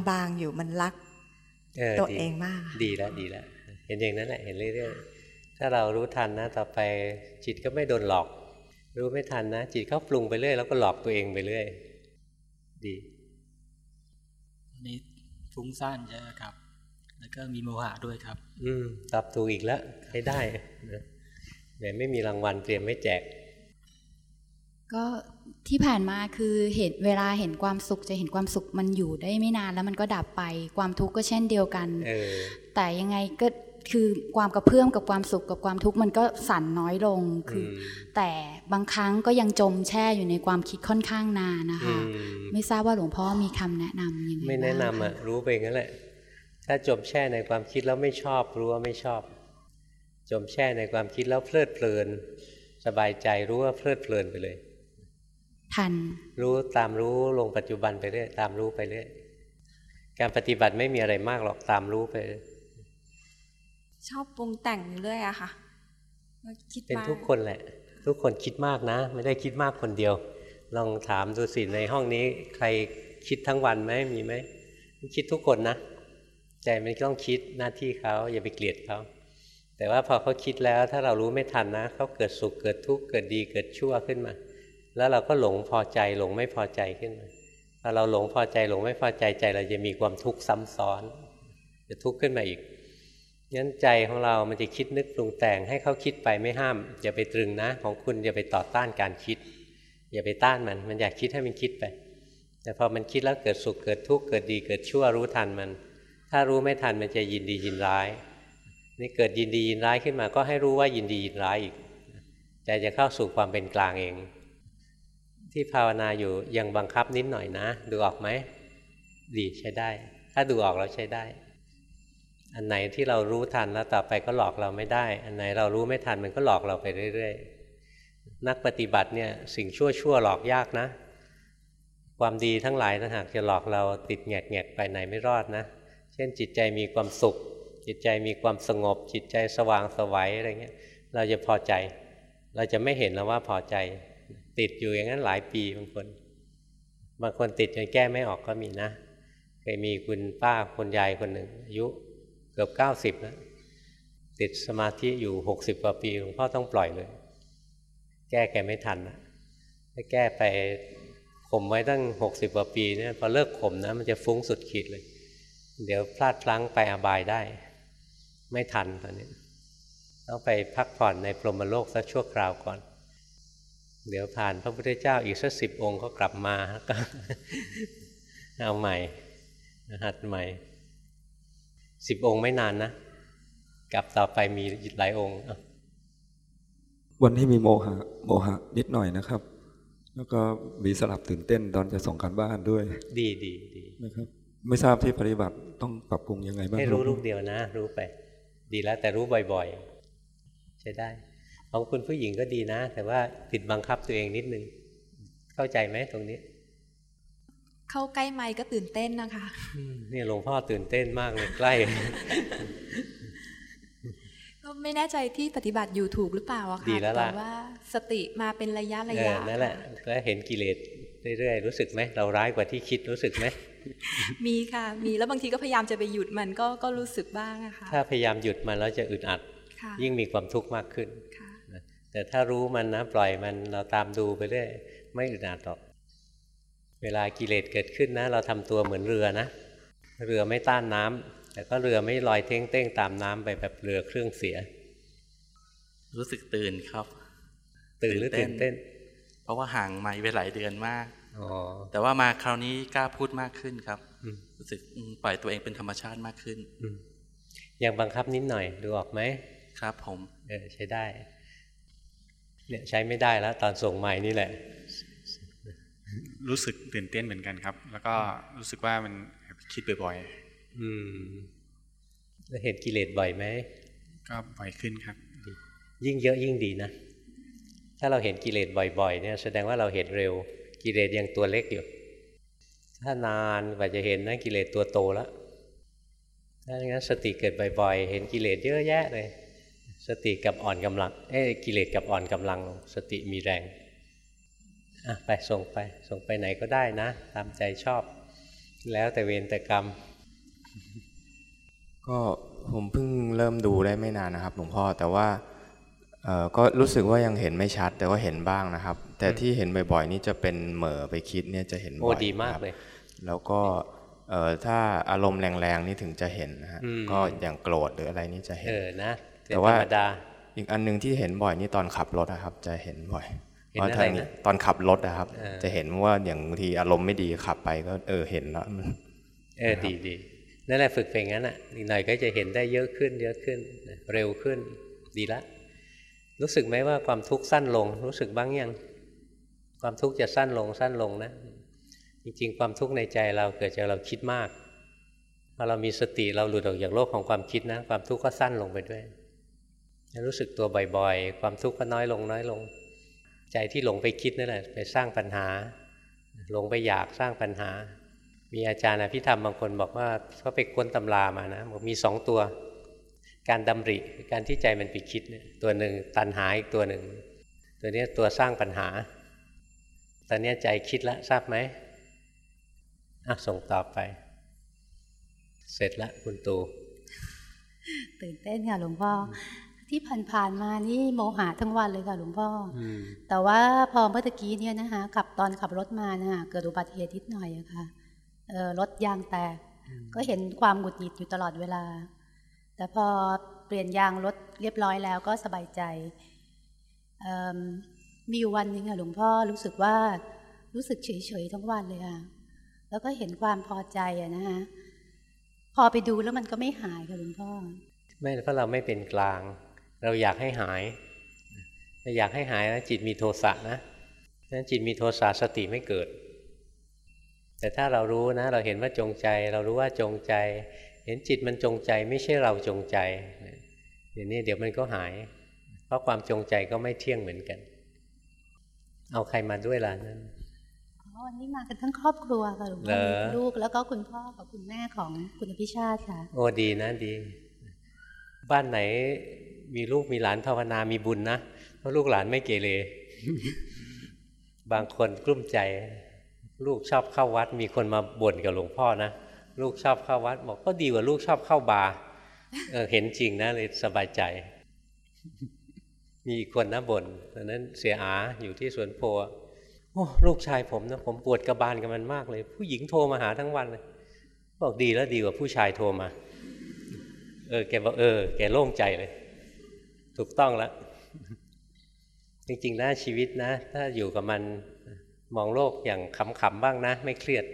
บางๆอยู่มันรักตัวเองมาก ดีแล้วดีแล้วเห็นอย่างนั้นแหละเห็นเรื่อยๆถ้าเรารู้ทันนะต่อไปจิตก็ไม่โดนหลอก รู้ไม่ทันนะ จิตเขาปรุงไปเรื่อยแล้วก็หลอกตัวเองไปเรื่อย ดีนี่ฟุ้งซ่านใช่ไหมครับ แล้วก็มีโมหะด้วยครับ อืมตอบถูกอีกแล้วให้ได้นะแต่ไม่มีรางวัลเตรียมไม่แจก ก็ที่ผ่านมาคือเห็นเวลาเห็นความสุขจะเห็นความสุขมันอยู่ได้ไม่นานแล้วมันก็ดับไปความทุกข์ก็เช่นเดียวกันแต่ยังไงก็ คือความกระเพื่อมกับความสุขกับความทุกข์มันก็สั่นน้อยลงคือ แต่บางครั้งก็ยังจมแช่อยู่ในความคิดค่อนข้างนานนะคะ ไม่ทราบว่าหลวงพ่อมีคำแนะนำยังไงไม่แนะนำอะรู้ไปงั้นแหละ ถ้าจมแช่ในความคิดแล้วไม่ชอบรู้ว่าไม่ชอบ จมแช่ในความคิดแล้วเพลิดเพลิน สบายใจรู้ว่าเพลิดเพลินไปเลย ทัน รู้ตามรู้ลงปัจจุบันไปเรื่อยตามรู้ไปเรื่อยการปฏิบัติไม่มีอะไรมากหรอกตามรู้ไป ชอบปรุงแต่งอยู่เรื่อยอะค่ะคิดเป็นทุกคนแหละ ทุกคนคิดมากนะ ไม่ได้คิดมากคนเดียว ลองถามดูสิในห้องนี้ ใครคิดทั้งวันไหมมีไหมคิดทุกคนนะใจมันต้องคิดหน้าที่เขาอย่าไปเกลียดเขาแต่ว่าพอเขาคิดแล้วถ้าเรารู้ไม่ทันนะเขาเกิดสุขเกิดทุกข์เกิดดีเกิดชั่วขึ้นมา แล้วเราก็หลงพอใจหลงไม่พอใจขึ้นมาพอเราหลงพอใจหลงไม่พอใจใจเราจะมีความทุกข์ซ้ำซ้อน จะทุกข์ขึ้นมาอีก งั้นใจของเรามันจะคิดนึกปรุงแต่งให้เขาคิดไปไม่ห้าม อย่าไปตรึงนะ ของคุณอย่าไปต่อต้านการคิด อย่าไปต้านมัน มันอยากคิดให้มันคิดไป แต่พอมันคิดแล้วเกิดสุขเกิดทุกข์เกิดดีเกิดชั่วรู้ทันมัน ถ้ารู้ไม่ทันมันจะยินดียินร้าย นี่เกิดยินดียินร้ายขึ้นมา ก็ให้รู้ว่ายินดียินร้ายอีกใจจะเข้าสู่ความเป็นกลางเอง ที่ภาวนาอยู่ยังบังคับนิดหน่อยนะ ดูออกไหมดีใช้ได้ ถ้าดูออกเราใช้ได้ อันไหนที่เรารู้ทันแล้วต่อไปก็หลอกเราไม่ได้ อันไหนเรารู้ไม่ทันมันก็หลอกเราไปเรื่อยๆ นักปฏิบัติเนี่ยสิ่งชั่วๆหลอกยากนะ ความดีทั้งหลายถ้าหากจะหลอกเราติดแงกแงกไปไหนไม่รอดนะ เช่นจิตใจมีความสุข จิตใจมีความสงบ จิตใจสว่างสวัยอะไรเงี้ย เราจะพอใจ เราจะไม่เห็นแล้วว่าพอใจ ติดอยู่อย่างนั้นหลายปีบางคน บางคนติดจนแก้ไม่ออกก็มีนะ เคยมีคุณป้าคนยายคนหนึ่งอายุ กือบเก้าสิบแล้วติดสมาธิอยู่หกสิบกว่าปีหลวงพ่อต้องปล่อยเลย แก้แกไม่ทันนะถ้าแก้ไปข่มไว้ตั้งหกสิบกว่าปีเนี่ยพอเลิกข่มนะมันจะฟุ้งสุดขีดเลย เดี๋ยวพลาดพลั้งไปอบายได้ ไม่ทันตอนนี้ ต้องไปพักผ่อนในพรหมโลกสักชั่วคราวก่อน เดี๋ยวผ่านพระพุทธเจ้าอีกสักสิบองค์ก็กลับมาก็เอาใหม่หัดใหม่ สิบองค์ไม่นานนะ กลับต่อไปมีหลายองค์ วันที่มีโมหะ โมหะนิดหน่อยนะครับ แล้วก็มีสลับตื่นเต้นตอนจะส่งการบ้านด้วย ดีดีดีนะครับ ไม่ทราบที่ปฏิบัติต้องปรับปรุงยังไงบ้างให้รู้ลูกเดียวนะ รู้ไป ดีแล้วแต่รู้บ่อยๆใช้ได้ของคุณผู้หญิงก็ดีนะ แต่ว่าติดบังคับตัวเองนิดนึง เข้าใจไหมตรงนี้ เข้าใกล้ไม้ก็ตื่นเต้นนะคะนี่หลวงพ่อตื่นเต้นมากเลยใกล้ก็ไม่แน่ใจที่ปฏิบัติอยู่ถูกหรือเปล่าอะค่ะแต่ว่าสติมาเป็นระยะระยะนั่นแหละก็เห็นกิเลสเรื่อยๆรู้สึกไหมเราร้ายกว่าที่คิดรู้สึกไหมมีค่ะมีแล้วบางทีก็พยายามจะไปหยุดมันก็ก็รู้สึกบ้างอะค่ะถ้าพยายามหยุดมันแล้วจะอึดอัด ยิ่งมีความทุกข์มากขึ้นแต่ถ้ารู้มันนะปล่อยมันเราตามดูไปเรื่อยไม่อึดอัดหรอก เวลากิเลสเกิดขึ้นนะ เราทำตัวเหมือนเรือนะ เรือไม่ต้านน้ำแต่ก็เรือไม่ลอยเท่งเต้งตามน้ำไปแบบเรือเครื่องเสีย รู้สึกตื่นครับ ตื่นหรือตื่นเต้น เพราะว่าห่างไม่ไปหลายเดือนมากแต่ว่ามาคราวนี้กล้าพูดมากขึ้นครับรู้สึกปล่อยตัวเองเป็นธรรมชาติมากขึ้นอย่างบังคับนิดหน่อยดูออกไหมครับ ผม เออใช้ได้ เนี่ยใช้ไม่ได้แล้ว ตอนส่งใหม่นี่แหละ รู้สึกตื่นเต้นเหมือนกันครับ แล้วก็รู้สึกว่ามันคิดบ่อยๆ อืมแล้วเห็นกิเลสบ่อยไหมก็บ่อยขึ้นครับ ยิ่งเยอะยิ่งดีนะ ถ้าเราเห็นกิเลสบ่อยๆ เนี่ย แสดงว่าเราเห็นเร็ว กิเลสยังตัวเล็กอยู่ ถ้านานกว่าจะเห็นนะกิเลสตัวโตแล้วถ้าอย่างนั้นสติเกิดบ่อยๆ เห็นกิเลสเยอะแยะเลย สติกับอ่อนกำลัง เอ้กิเลสกับอ่อนกำลัง สติมีแรง อะไปส่งไป ส่งไปไหนก็ได้นะ ตามใจชอบ แล้วแต่เวรแต่กรรม ก็ผมเพิ่งเริ่มดูได้ไม่นานนะครับหลวงพ่อแต่ว่าก็รู้สึกว่ายังเห็นไม่ชัด แต่ว่าเห็นบ้างนะครับ แต่ที่เห็นบ่อยๆ นี่จะเป็นเหม่อไปคิดเนี่ยจะเห็นบ่อยโอ้ดีมากเลย แล้วก็ถ้าอารมณ์แรงๆนี่ถึงจะเห็นนะฮะก็อย่างโกรธหรืออะไรนี่จะเห็นเออนะแต่ว่าอีกอันหนึ่งที่เห็นบ่อยนี่ตอนขับรถนะครับ จะเห็นบ่อย ว่าทางนี้ตอนขับรถนะครับ จะเห็นว่าอย่างบางทีอารมณ์ไม่ดีขับไปก็เออเห็นแล้วมันเออดีดีนั่นแหละฝึกเป็นงั้นอะอีกหน่อยก็จะเห็นได้เยอะขึ้น เยอะขึ้นเร็วขึ้นดีละ รู้สึกไหมว่าความทุกข์สั้นลง รู้สึกบ้างยังความทุกข์จะสั้นลงสั้นลงนะ จริง ๆ ความทุกข์ในใจเราเกิดจากเราคิดมากพอเรามีสติเราหลุดออกจากโลกของความคิดนะ ความทุกข์ก็สั้นลงไปด้วยรู้สึกตัวบ่อยๆ ความทุกข์ก็น้อยลงน้อยลง ใจที่หลงไปคิดนั่นแหละไปสร้างปัญหา หลงไปอยากสร้างปัญหา มีอาจารย์อภิธรรมบางคนบอกว่าเขาไปค้นตำรามานะบอกมีสองตัว การดำริการที่ใจมันไปคิดเนี่ยตัวหนึ่งตัณหาอีกตัวหนึ่งตัวนี้ตัวสร้างปัญหา ตอนนี้ใจคิดแล้วทราบไหมอะส่งต่อไป เสร็จแล้วคุณตูตื่นเต้นค่ะหลวงพ่อ ที่ผ่านๆมานี่โมหะทั้งวันเลยค่ะหลวงพ่อ แต่ว่าพอเมื่อกี้เนี่ยนะคะขับตอนขับรถมานะคะเกิดอุบัติเหตุนิดหน่อยอะค่ะรถยางแตก ก็เห็นความหงุดหงิดอยู่ตลอดเวลา แต่พอเปลี่ยนยางรถเรียบร้อยแล้วก็สบายใจ มีอยู่วันหนึ่งค่ะหลวงพ่อรู้สึกว่ารู้สึกเฉยๆทั้งวันเลยค่ะ แล้วก็เห็นความพอใจอะนะคะพอไปดูแล้วมันก็ไม่หายค่ะหลวงพ่อ ไม่เพราะเราไม่เป็นกลาง เราอยากให้หายอยากให้หายนะจิตมีโทสะนะนั้นจิตมีโทสะสติไม่เกิด แต่ถ้าเรารู้นะ เราเห็นว่าจงใจ เรารู้ว่าจงใจ เห็นจิตมันจงใจไม่ใช่เราจงใจเดี๋ยวนี้เดี๋ยวมันก็หาย เพราะความจงใจก็ไม่เที่ยงเหมือนกัน เอาใครมาด้วยล่ะนั่นวันนี้มากันทั้งครอบครัวค่ะหลวงพ่อลูกแล้วก็คุณพ่อกับคุณแม่ของคุณพิชาติค่ะ โอ้ดีนะดี บ้านไหน มีลูกมีหลานภาวนามีบุญนะเพราะลูกหลานไม่เกเรบางคนกลุ้มใจ ลูกชอบเข้าวัด มีคนมาบ่นกับหลวงพ่อนะลูกชอบเข้าวัด บอกก็ดีกว่าลูกชอบเข้าบาร์เออเห็นจริงนะเลยสบายใจ มีคนนะบ่นตอนนั้นเสียอาอยู่ที่สวนโพโอ้ลูกชายผมนะผมปวดกระบาลกับมันมากเลย ผู้หญิงโทรมาหาทั้งวันเลยบอกดีแล้วดีกว่าผู้ชายโทรมา เออแกบอกเออ แกโล่งใจเลย ถูกต้องแล้วจริงๆนะชีวิตนะ ถ้าอยู่กับมันมองโลกอย่างขำๆบ้างนะ ไม่เครียด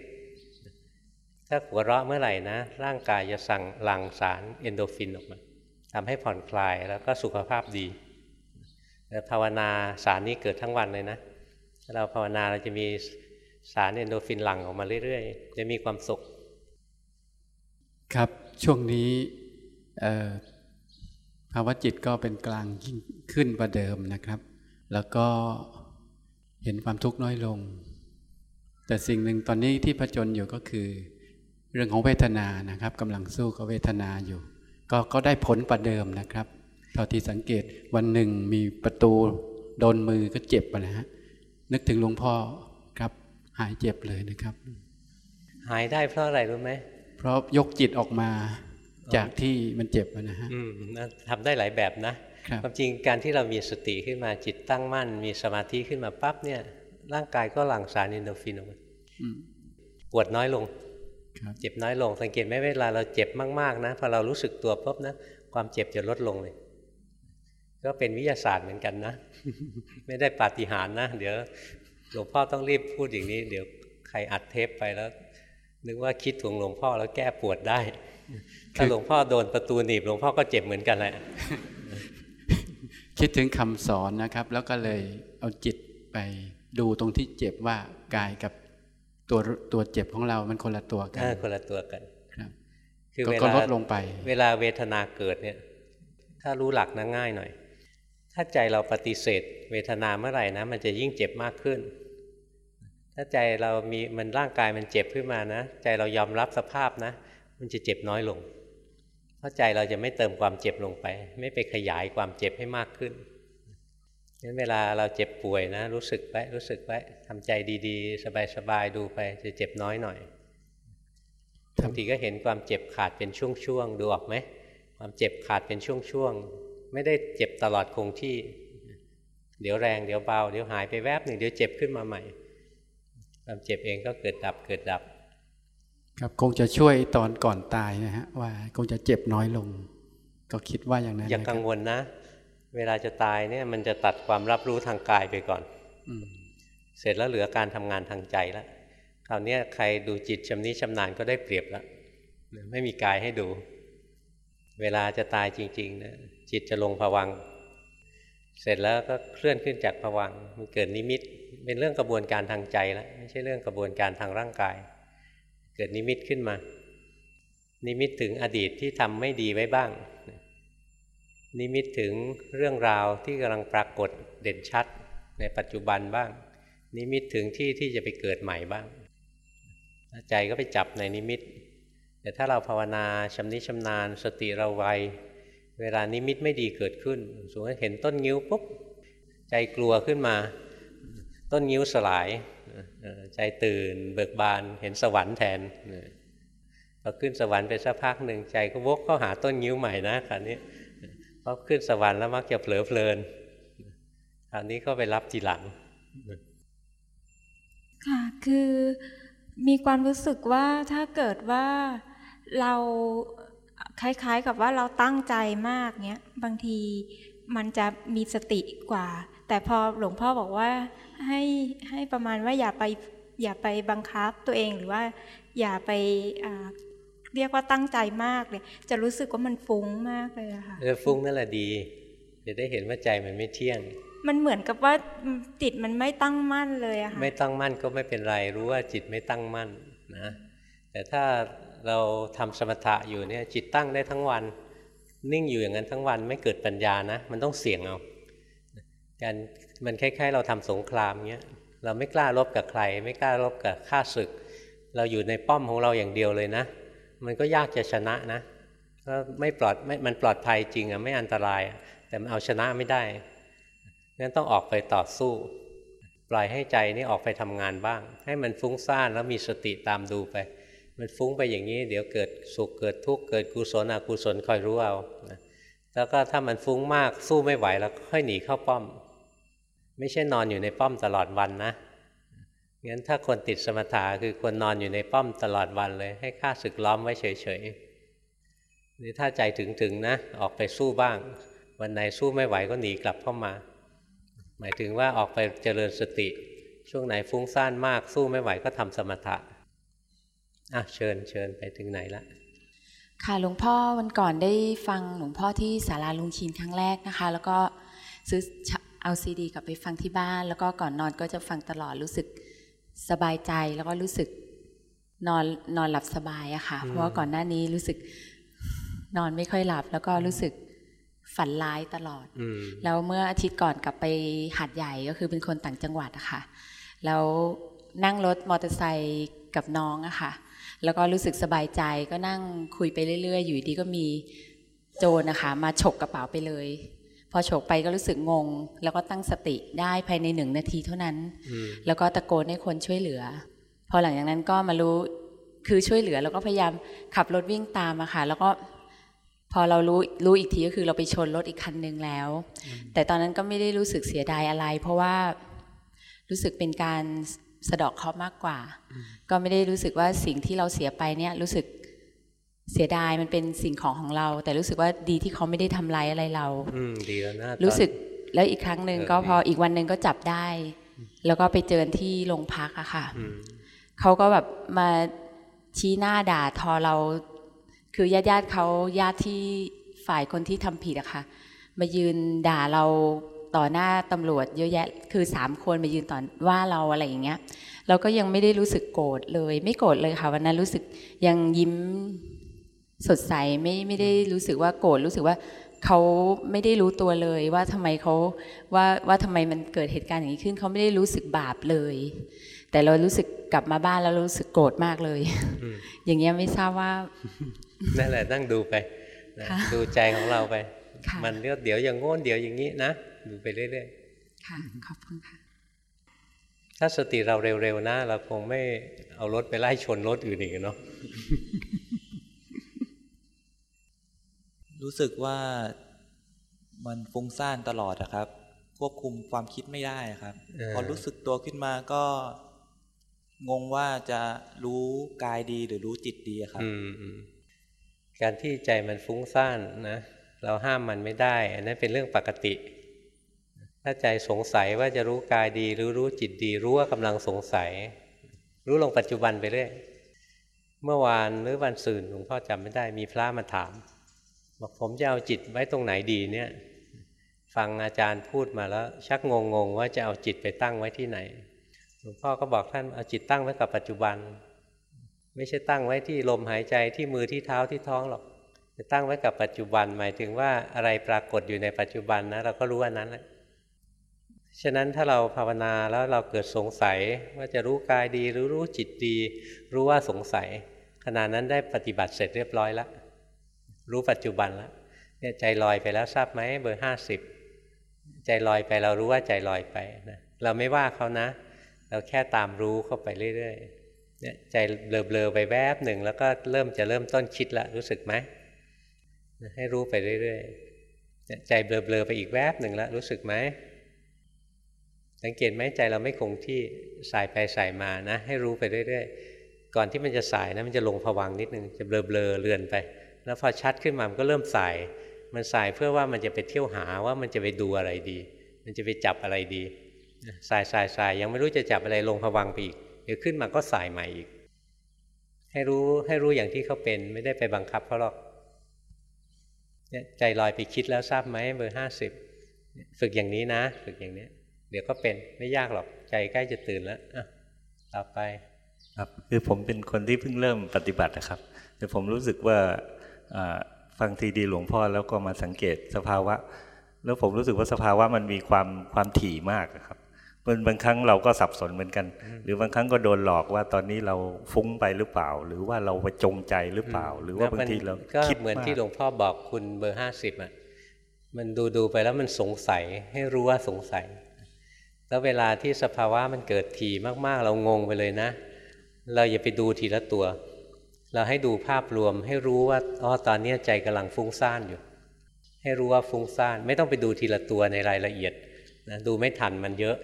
ถ้าหัวเราะเมื่อไหร่นะ ร่างกายจะสั่งหลั่งสารเอนโดฟินออกมาทำให้ผ่อนคลายแล้วก็สุขภาพดีแต่ภาวนาสารนี้เกิดทั้งวันเลยนะถ้าเราภาวนาเราจะมีสารเอนโดฟินหลั่งออกมาเรื่อยๆ จะมีความสุข ครับช่วงนี้ ภาวะจิตก็เป็นกลางยิ่งขึ้นกว่าเดิมนะครับ แล้วก็เห็นความทุกข์น้อยลง แต่สิ่งหนึ่งตอนนี้ที่ผจญอยู่ก็คือ เรื่องของเวทนานะครับกำลังสู้กับเวทนาอยู่ ก็ก็ได้ผลกว่าเดิมนะครับเท่าที่สังเกตวันหนึ่งมีประตูโดนมือก็เจ็บไปนะฮะนึกถึงหลวงพ่อครับหายเจ็บเลยนะครับ หายได้เพราะอะไรรู้ไหมเพราะยกจิตออกมา จากที่มันเจ็บนะฮะทำได้หลายแบบนะความจริงการที่เรามีสติขึ้นมาจิตตั้งมั่น มีสมาธิขึ้นมาปั๊บเนี่ย ร่างกายก็หลั่งสารอินโดฟินออกมาปวดน้อยลงเจ็บน้อยลง สังเกตไหมเวลาเราเจ็บมากๆนะพอเรารู้สึกตัวปุ๊บนะความเจ็บจะลดลงเลย ก็เป็นวิทยาศาสตร์เหมือนกันนะ ไม่ได้ปาฏิหาริย์นะ เดี๋ยวหลวงพ่อต้องรีบพูดอย่างนี้ เดี๋ยวใครอัดเทปไปแล้ว นึกว่าคิดถึงหลวงพ่อแล้วแก้ปวดได้ ถ้าหลวงพ่อโดนประตูหนีบหลวงพ่อก็เจ็บเหมือนกันแหละคิดถึงคำสอนนะครับ แล้วก็เลยเอาจิตไปดูตรงที่เจ็บว่ากายกับตัวตัวเจ็บของเรามันคนละตัวกันคนละตัวกันครับคือเวลาลดลงไป เวลาเวทนาเกิดเนี่ย ถ้ารู้หลักนะง่ายหน่อย ถ้าใจเราปฏิเสธ เวทนาเมื่อไหร่นะ มันจะยิ่งเจ็บมากขึ้น ถ้าใจเรามีมันร่างกายมันเจ็บขึ้นมานะ ใจเรายอมรับสภาพนะ มันจะเจ็บน้อยลงเพ ราะใจเราจะไม่เติมความเจ็บลงไป ไม่ไปขยายความเจ็บให้มากขึ้นงั้นเวลาเราเจ็บป่วยนะ รู้สึกไว้รู้สึกไว้ทำใจดีๆ สบายๆดูไปจะเจ็บน้อยหน่อยบางทีก็เห็นความเจ็บขาดเป็นช่วงๆดูออกไหมความเจ็บขาดเป็นช่วงๆไม่ได้เจ็บตลอดคงที่ เดี๋ยวแรงเดี๋ยวเบา เดี๋ยวหายไปแวบหนึ่งเดี๋ยวเจ็บขึ้นมาใหม่ ความเจ็บเองก็เกิดดับเกิดดับ ครับคงจะช่วยตอนก่อนตายนะฮะว่าคงจะเจ็บน้อยลง ก็คิดว่าอย่างนั้นอย่ากังวลนะ เวลาจะตายเนี่ยมันจะตัดความรับรู้ทางกายไปก่อนอเสร็จแล้วเหลือการทำงานทางใจแล้วคราวนี้ใครดูจิตชำนิชำนาญก็ได้เปรียบแล้วไม่มีกายให้ดู เวลาจะตายจริงๆนะจิตจะลงผวัง เสร็จแล้วก็เคลื่อนขึ้นจากผวังมันเกิดนิมิต เป็นเรื่องกระบวนการทางใจแล้วไม่ใช่เรื่องกระบวนการทางร่างกาย เกิดนิมิตขึ้นมา นิมิตถึงอดีตที่ทำไม่ดีไว้บ้าง นิมิตถึงเรื่องราวที่กำลังปรากฏเด่นชัดในปัจจุบันบ้าง นิมิตถึงที่ที่จะไปเกิดใหม่บ้าง ใจก็ไปจับในนิมิต แต่ถ้าเราภาวนาชำนิชำนาญ สติเราไวเวลานิมิตไม่ดีเกิดขึ้น สมมติเห็นต้นงิ้วปุ๊บใจกลัวขึ้นมา ต้นงิ้วสลายใจตื่น เบิกบานเห็นสวรรค์แทนพอขึ้นสวรรค์ไปสักพักหนึ่งใจก็วกเข้าหาต้นงิ้วใหม่นะคราวนี้พอขึ้นสวรรค์แล้วมักจะเผลอเพลินคราวนี้ก็ไปรับทีหลัง ค่ะคือมีความรู้สึกว่าถ้าเกิดว่าเราคล้ายๆกับว่าเราตั้งใจมากเนี้ยบางทีมันจะมีสติกว่า แต่พอหลวงพ่อบอกว่าให้ให้ประมาณว่าอย่าไปอย่าไปบังคับตัวเองหรือว่าอย่าไปเรียกว่าตั้งใจมากเลย จะรู้สึกว่ามันฟุ้งมากเลยอะค่ะเออฟุ้งนั่นแหละดีจะได้เห็นว่าใจมันไม่เที่ยง มันเหมือนกับว่าจิตมันไม่ตั้งมั่นเลยอะค่ะไม่ตั้งมั่นก็ไม่เป็นไรรู้ว่าจิตไม่ตั้งมั่นนะแต่ถ้าเราทำสมถะอยู่เนี่ยจิตตั้งได้ทั้งวัน นิ่งอยู่อย่างนั้นทั้งวันไม่เกิดปัญญานะ มันต้องเสี่ยงเอา การมันคล้ายๆ เราทำสงครามเงี้ยเราไม่กล้ารบกับใคร ไม่กล้ารบกับข้าศึก เราอยู่ในป้อมของเราอย่างเดียวเลยนะ มันก็ยากจะชนะนะก็ไม่ปลอดไม่มันปลอดภัยจริงอะไม่อันตราย แต่มันเอาชนะไม่ได้งั้นต้องออกไปต่อสู้ ปล่อยให้ใจนี่ออกไปทำงานบ้าง ให้มันฟุ้งซ่านแล้วมีสติตามดูไป มันฟุ้งไปอย่างนี้ เดี๋ยวเกิดสุขเกิดทุกข์เกิดกุศลอกุศลคอยรู้เอาแล้วก็ถ้ามันฟุ้งมากสู้ไม่ไหวแล้วค่อยหนีเข้าป้อม ไม่ใช่นอนอยู่ในป้อมตลอดวันนะงั้นถ้าคนติดสมถะคือคนนอนอยู่ในป้อมตลอดวันเลย ให้ข้าศึกล้อมไว้เฉยๆนี่ถ้าใจถึงๆนะ ออกไปสู้บ้าง วันไหนสู้ไม่ไหวก็หนีกลับเข้ามา หมายถึงว่าออกไปเจริญสติ ช่วงไหนฟุ้งซ่านมากสู้ไม่ไหวก็ทำสมถะอะเชิญเชิญไปถึงไหนละค่ะหลวงพ่อวันก่อนได้ฟังหลวงพ่อที่ศาลาลุงชินครั้งแรกนะคะ แล้วก็ซื้อ เอาซีดีกลับไปฟังที่บ้าน แล้วก็ก่อนนอนก็จะฟังตลอดรู้สึกสบายใจแล้วก็รู้สึกนอนนอนหลับสบายอะค่ะ เพราะว่าก่อนหน้านี้รู้สึกนอนไม่ค่อยหลับ แล้วก็รู้สึกฝันร้ายตลอด แล้วเมื่ออาทิตย์ก่อนกลับไปหัดใหญ่ก็คือเป็นคนต่างจังหวัดอะค่ะ แล้วนั่งรถมอเตอร์ไซค์กับน้องอะค่ะ แล้วก็รู้สึกสบายใจก็นั่งคุยไปเรื่อย ๆ อยู่ดีก็มีโจรนะคะ มาฉกกระเป๋าไปเลย พอฉกไปก็รู้สึกงง แล้วก็ตั้งสติได้ภายในหนึ่งนาทีเท่านั้น แล้วก็ตะโกนให้คนช่วยเหลือ พอหลังจากนั้นก็มารู้คือช่วยเหลือแล้วก็พยายามขับรถวิ่งตามอะค่ะ แล้วก็พอเรารู้รู้อีกทีก็คือเราไปชนรถอีกคันหนึ่งแล้ว แต่ตอนนั้นก็ไม่ได้รู้สึกเสียดายอะไร เพราะว่ารู้สึกเป็นการสะดอกเคราะห์มากกว่า ก็ไม่ได้รู้สึกว่าสิ่งที่เราเสียไปเนี่ยรู้สึก เสียดายมันเป็นสิ่งของของเรา แต่รู้สึกว่าดีที่เขาไม่ได้ทำร้ายอะไรเรา อืมดีแล้วนะรู้สึกแล้วอีกครั้งหนึ่งก็พออีกวันหนึ่งก็จับได้ แล้วก็ไปเจอที่โรงพักอะค่ะเขาก็แบบมาชี้หน้าด่าทอเรา คือญาติญาติเขาญาติที่ฝ่ายคนที่ทำผิดอะค่ะ มายืนด่าเราต่อหน้าตำรวจเยอะแยะ คือสามคนมายืนต่อว่าเราอะไรอย่างเงี้ย เราก็ยังไม่ได้รู้สึกโกรธเลย ไม่โกรธเลยค่ะวันนั้นรู้สึกยังยิ้ม สดใสไม่ไม่ได้รู้สึกว่าโกรธรู้สึกว่าเขาไม่ได้รู้ตัวเลยว่าทำไมเขาว่าว่าทำไมมันเกิดเหตุการณ์อย่างนี้ขึ้นเขาไม่ได้รู้สึกบาปเลย แต่เรารู้สึกกลับมาบ้านแล้วรู้สึกโกรธมากเลย อย่างเงี้ยไม่ทราบว่านั่นแหละนั่งดูไปดูใจของเราไป มันเดี๋ยวอย่างโง่นเดี๋ยวอย่างนี้นะดูไปเรื่อยๆค่ะขอบคุณค่ะถ้าสติเราเร็วๆนะเราคงไม่เอารถไปไล่ชนรถอื่นอีกเนาะ รู้สึกว่ามันฟุ้งซ่านตลอดอะครับ ควบคุมความคิดไม่ได้ครับ พอรู้สึกตัวขึ้นมาก็ งงว่าจะรู้กายดีหรือรู้จิตดีครับการที่ใจมันฟุ้งซ่านนะเราห้ามมันไม่ได้ อันนั้นเป็นเรื่องปกติ ถ้าใจสงสัยว่าจะรู้กายดี หรือรู้จิตดี รู้ว่ากำลังสงสัย รู้ลงปัจจุบันไปเรื่อยเมื่อวานหรือวันสื่นหลวงพ่อจำไม่ได้มีพระมาถาม บอกผมจะเอาจิตไว้ตรงไหนดีเนี่ย ฟังอาจารย์พูดมาแล้ว ชักงงงว่าจะเอาจิตไปตั้งไว้ที่ไหนหลวงพ่อก็บอกท่านเอาจิตตั้งไว้กับปัจจุบัน ไม่ใช่ตั้งไว้ที่ลมหายใจที่มือที่เท้าที่ท้องหรอกจะตั้งไว้กับปัจจุบันหมายถึงว่าอะไรปรากฏอยู่ในปัจจุบันนะเราก็รู้อันนั้นแหละฉะนั้นถ้าเราภาวนาแล้วเราเกิดสงสัยว่าจะรู้กายดีหรือรู้จิตดี รู้ว่าสงสัย ขณะนั้นได้ปฏิบัติเสร็จเรียบร้อยแล้ว รู้ปัจจุบันแล้วเนี่ยใจลอยไปแล้วทราบไหมเบอร์ห้าสิบใจลอยไปเรารู้ว่าใจลอยไปนะเราไม่ว่าเขานะ เราแค่ตามรู้เข้าไปเรื่อยๆเนี่ยใจเบลอๆไปแวบหนึ่งแล้วก็เริ่มจะเริ่มต้นคิดละรู้สึกไหมให้รู้ไปเรื่อยๆใจเบลอๆไปอีกแวบหนึ่งแล้วรู้สึกไหมสังเกตไหมใจเราไม่คงที่สายไปสายมานะ ให้รู้ไปเรื่อยๆก่อนที่มันจะสายนะมันจะลงผวังนิดนึงจะเบลอเบลอเลือนไป แล้วพอชัดขึ้นมามันก็เริ่มสาย มันสายเพื่อว่ามันจะไปเที่ยวหาว่ามันจะไปดูอะไรดี มันจะไปจับอะไรดีสายสายสายยังไม่รู้จะจับอะไรลงผวังไปอีกเดี๋ยวขึ้นมาก็สายใหม่อีก ให้รู้ให้รู้อย่างที่เขาเป็นไม่ได้ไปบังคับเขาหรอกเนี่ยใจลอยไปคิดแล้วทราบไหมเบอร์ห้าสิบฝึกอย่างนี้นะ ฝึกอย่างนี้เดี๋ยวก็เป็นไม่ยากหรอกใจใกล้จะตื่นแล้วอะต่อไปครับคือผมเป็นคนที่เพิ่งเริ่มปฏิบัตินะครับ แต่ผมรู้สึกว่า ฟังทีดีหลวงพ่อแล้วก็มาสังเกตสภาวะ แล้วผมรู้สึกว่าสภาวะมันมีความความถี่มากครับเป็นบางครั้งเราก็สับสนเหมือนกัน หรือบางครั้งก็โดนหลอกว่าตอนนี้เราฟุ้งไปหรือเปล่า หรือว่าเราไปจงใจหรือเปล่า หรือว่าบางทีเราคิดเหมือนที่หลวงพ่อบอกคุณเบอร์ห้าสิบอะมันดูดูไปแล้วมันสงสัยให้รู้ว่าสงสัย แล้วเวลาที่สภาวะมันเกิดถี่มากๆ เรางงไปเลยนะ เราอย่าไปดูทีละตัว เราให้ดูภาพรวมให้รู้ว่าอ๋อตอนนี้ใจกำลังฟุ้งซ่านอยู่ ให้รู้ว่าฟุ้งซ่าน ไม่ต้องไปดูทีละตัวในรายละเอียดนะดูไม่ทันมันเยอะ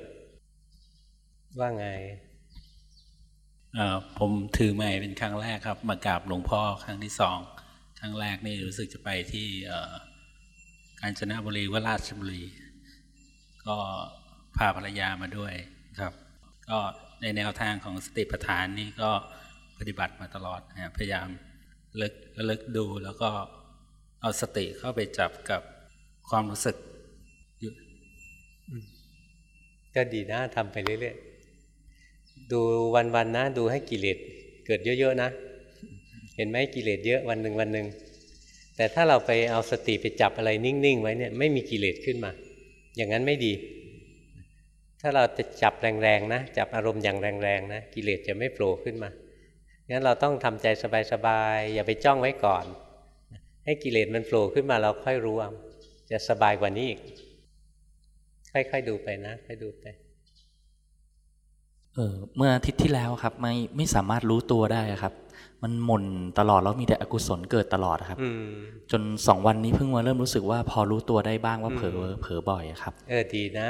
ว่าไงผมถือใหม่เป็นครั้งแรกครับ มากราบหลวงพ่อครั้งที่สองครั้งแรกนี่รู้สึกจะไปที่กาญจนบุรีวราชบุรี ก็พาภรรยามาด้วยครับ ก็ในแนวทางของสติปัฏฐานนี่ก็ ฏิบัติมาตลอดพยายามเลิกเลิกดูแล้วก็เอาสติเข้าไปจับกับความรู้สึกอยู่ก็ดีนะทำไปเรื่อยๆดูวันๆนะ ดูให้กิเลสเกิดเยอะๆนะ เห็นไหมกิเลสเยอะวันหนึ่งวันหนึ่งแต่ถ้าเราไปเอาสติไปจับอะไรนิ่งๆไว้เนี่ยไม่มีกิเลสขึ้นมา อย่างนั้นไม่ดี ถ้าเราจะจับแรงๆนะ จับอารมณ์อย่างแรงๆนะ กิเลสจะไม่โผล่ขึ้นมา งั้นเราต้องทำใจสบายๆอย่าไปจ้องไว้ก่อน ให้กิเลสมันโผล่ขึ้นมาเราค่อยรู้จะสบายกว่านี้อีก ค่อยๆดูไปนะค่อยดูไปเออเมื่ออาทิตย์ที่แล้วครับ ไม่ไม่สามารถรู้ตัวได้ครับ มันหม่นตลอดแล้วมีแต่อกุศลเกิดตลอดครับจนสองวันนี้เพิ่งมาเริ่มรู้สึกว่าพอรู้ตัวได้บ้างว่าเผลอเผลอบ่อยครับ เออดีนะ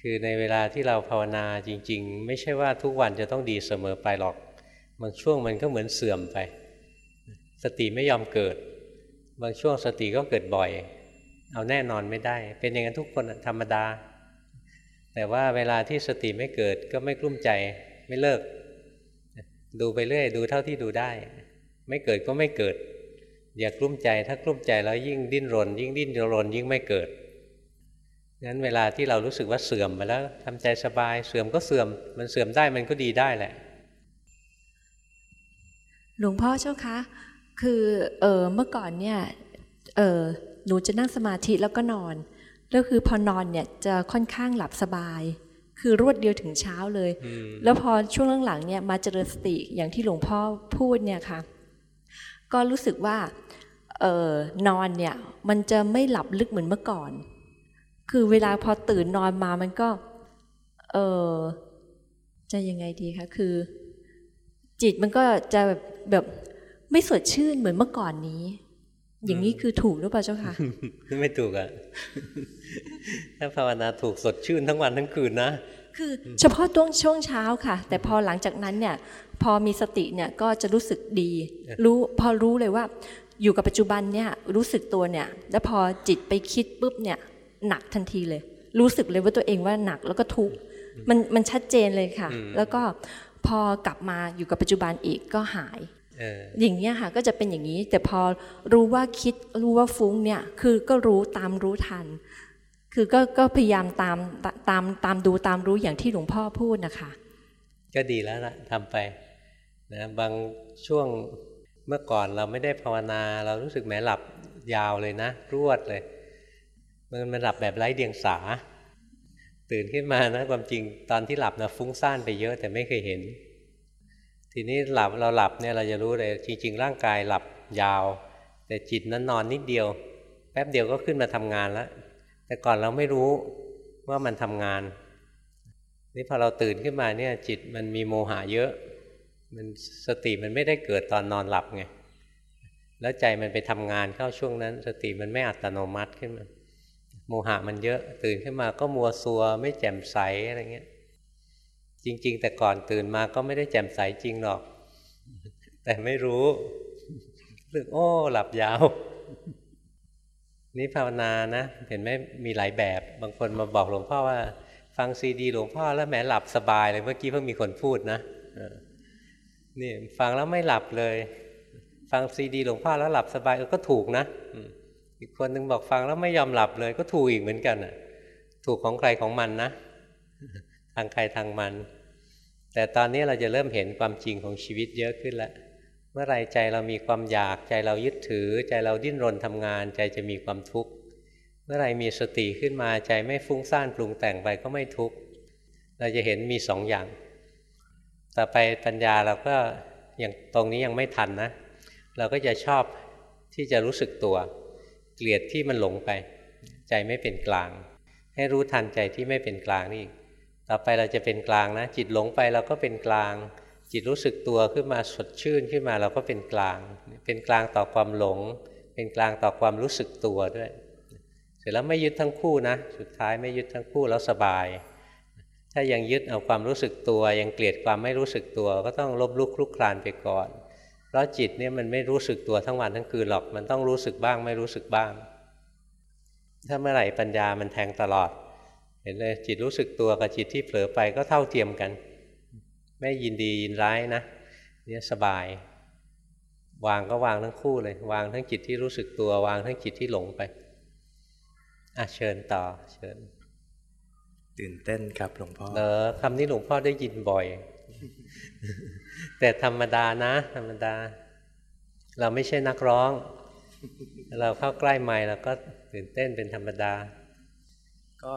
คือในเวลาที่เราภาวนาจริง ๆ ไม่ใช่ว่าทุกวันจะต้องดีเสมอไปหรอก บางช่วงมันก็เหมือนเสื่อมไป สติไม่ยอมเกิด บางช่วงสติก็เกิดบ่อย เอาแน่นอนไม่ได้ เป็นอย่างนั้นทุกคนธรรมดา แต่ว่าเวลาที่สติไม่เกิดก็ไม่กลุ้มใจไม่เลิก ดูไปเรื่อย ดูเท่าที่ดูได้ ไม่เกิดก็ไม่เกิด อย่ากลุ้มใจถ้ากลุ้มใจแล้วยิ่งดิ้นรน ยิ่งดิ้นรนยิ่งไม่เกิดงั้นเวลาที่เรารู้สึกว่าเสื่อมไปแล้วทำใจสบายเสื่อมก็เสื่อม มันเสื่อมได้มันก็ดีได้แหละ หลวงพ่อเจ้าคะคือเออเมื่อก่อนเนี่ยเออหนูจะนั่งสมาธิแล้วก็นอนแล้วคือพอนอนเนี่ยจะค่อนข้างหลับสบาย คือรวดเดียวถึงเช้าเลย แล้วพอช่วงหลังๆเนี่ยมาเจริญสติอย่างที่หลวงพ่อพูดเนี่ยค่ะ ก็รู้สึกว่าเออนอนเนี่ยมันจะไม่หลับลึกเหมือนเมื่อก่อน คือเวลาพอตื่นนอนมามันก็เออจะยังไงดีคะคือ จิตมันก็จะแบบแบบไม่สดชื่นเหมือนเมื่อก่อนนี้ อย่างนี้คือถูกหรือเปล่าเจ้าค่ะ ไม่ถูกอะถ้าภาวนาถูกสดชื่นทั้งวันทั้งคืนนะ คือเฉพาะตวงช่วงเช้าค่ะ แต่พอหลังจากนั้นเนี่ย พอมีสติเนี่ยก็จะรู้สึกดี รู้พอรู้เลยว่า อยู่กับปัจจุบันเนี่ยรู้สึกตัวเนี่ย แล้วพอจิตไปคิดปุ๊บเนี่ย หนักทันทีเลย รู้สึกเลยว่าตัวเองว่าหนักแล้วก็ทุกข์มันมันชัดเจนเลยค่ะ แล้วก็ พอกลับมาอยู่กับปัจจุบันอีกก็หายอย่างนี้ค่ะก็จะเป็นอย่างนี้ แต่พอรู้ว่าคิดรู้ว่าฟุ้งเนี่ยคือก็รู้ตามรู้ทัน คือก็ก็พยายามตามตามตามดูตามรู้อย่างที่หลวงพ่อพูดนะคะ ก็ดีแล้วล่ะทำไปนะบางช่วงเมื่อก่อนเราไม่ได้ภาวนาเรารู้สึกแม้หลับยาวเลยนะ รวดเลย มันมันหลับแบบไร้เดียงสา ตื่นขึ้นมานะความจริงตอนที่หลับนะฟุ้งซ่านไปเยอะแต่ไม่เคยเห็น ทีนี้หลับเราหลับเนี่ยเราจะรู้เลยจริง ๆ ร่างกายหลับยาว แต่จิตนั้นนอนนิดเดียว แป๊บเดียวก็ขึ้นมาทำงานแล้ว แต่ก่อนเราไม่รู้ว่ามันทำงาน นี่พอเราตื่นขึ้นมาเนี่ยจิตมันมีโมหะเยอะ มันสติมันไม่ได้เกิดตอนนอนหลับไงแล้วใจมันไปทำงานเข้าช่วงนั้น สติมันไม่อัตโนมัติขึ้นมา โมหะมันเยอะตื่นขึ้นมาก็มัวซัวไม่แจ่มใสอะไรเงี้ย จริง ๆ แต่ก่อนตื่นมาก็ไม่ได้แจ่มใสจริงหรอก แต่ไม่รู้รู้โอ้ หลับยาว นี่ภาวนานะเห็นไหมมีหลายแบบ บางคนมาบอกหลวงพ่อว่า ฟังซีดี หลวงพ่อแล้วแหมหลับสบายเลยเมื่อกี้เพิ่งมีคนพูดนะนี่ฟังแล้วไม่หลับเลย ฟังซีดี หลวงพ่อแล้วหลับสบายเออก็ถูกนะ อีกคนหนึ่งบอกฟังแล้วไม่ยอมหลับเลย ก็ถูกอีกเหมือนกันอะ ถูกของใครของมันนะ ทางใครทางมัน แต่ตอนนี้เราจะเริ่มเห็นความจริงของชีวิตเยอะขึ้นแล้วเมื่อไรใจเรามีความอยากใจเรายึดถือ ใจเราดิ้นรนทำงาน ใจจะมีความทุกข์เมื่อไรมีสติขึ้นมาใจไม่ฟุ้งซ่านปรุงแต่งไปก็ไม่ทุกข์เราจะเห็นมีสองอย่าง ต่อไปปัญญาเราก็อย่างตรงนี้ยังไม่ทันนะ เราก็จะชอบที่จะรู้สึกตัว เกลียดที่มันหลงไป ใจไม่เป็นกลาง ให้รู้ทันใจที่ไม่เป็นกลางนี่ต่อไปเราจะเป็นกลางนะ จิตหลงไปเราก็เป็นกลาง จิตรู้สึกตัวขึ้นมาสดชื่นขึ้นมาเราก็เป็นกลาง เป็นกลางต่อความหลง เป็นกลางต่อความรู้สึกตัวด้วย เสร็จแล้วไม่ยึดทั้งคู่นะ สุดท้ายไม่ยึดทั้งคู่แล้วสบาย ถ้ายังยึดเอาความรู้สึกตัว ยังเกลียดความไม่รู้สึกตัว ก็ต้องลบลุกคลุกคลานไปก่อน เพราะจิตเนี่ยมันไม่รู้สึกตัวทั้งวันทั้งคืนหรอก มันต้องรู้สึกบ้าง ไม่รู้สึกบ้าง ถ้าเมื่อไหร่ปัญญามันแทงตลอด เห็นเลยจิตรู้สึกตัวกับจิตที่เผลอไปก็เท่าเทียมกัน ไม่ยินดียินร้ายนะเนี่ยสบาย วางก็วางทั้งคู่เลย วางทั้งจิตที่รู้สึกตัววางทั้งจิตที่หลงไปอะเชิญต่อเชิญ ตื่นเต้นครับหลวงพ่อเออคำนี้หลวงพ่อได้ยินบ่อย แต่ธรรมดานะ ธรรมดา เราไม่ใช่นักร้อง เราเข้าใกล้ไม้เราก็ตื่นเต้นเป็นธรรมดา ก็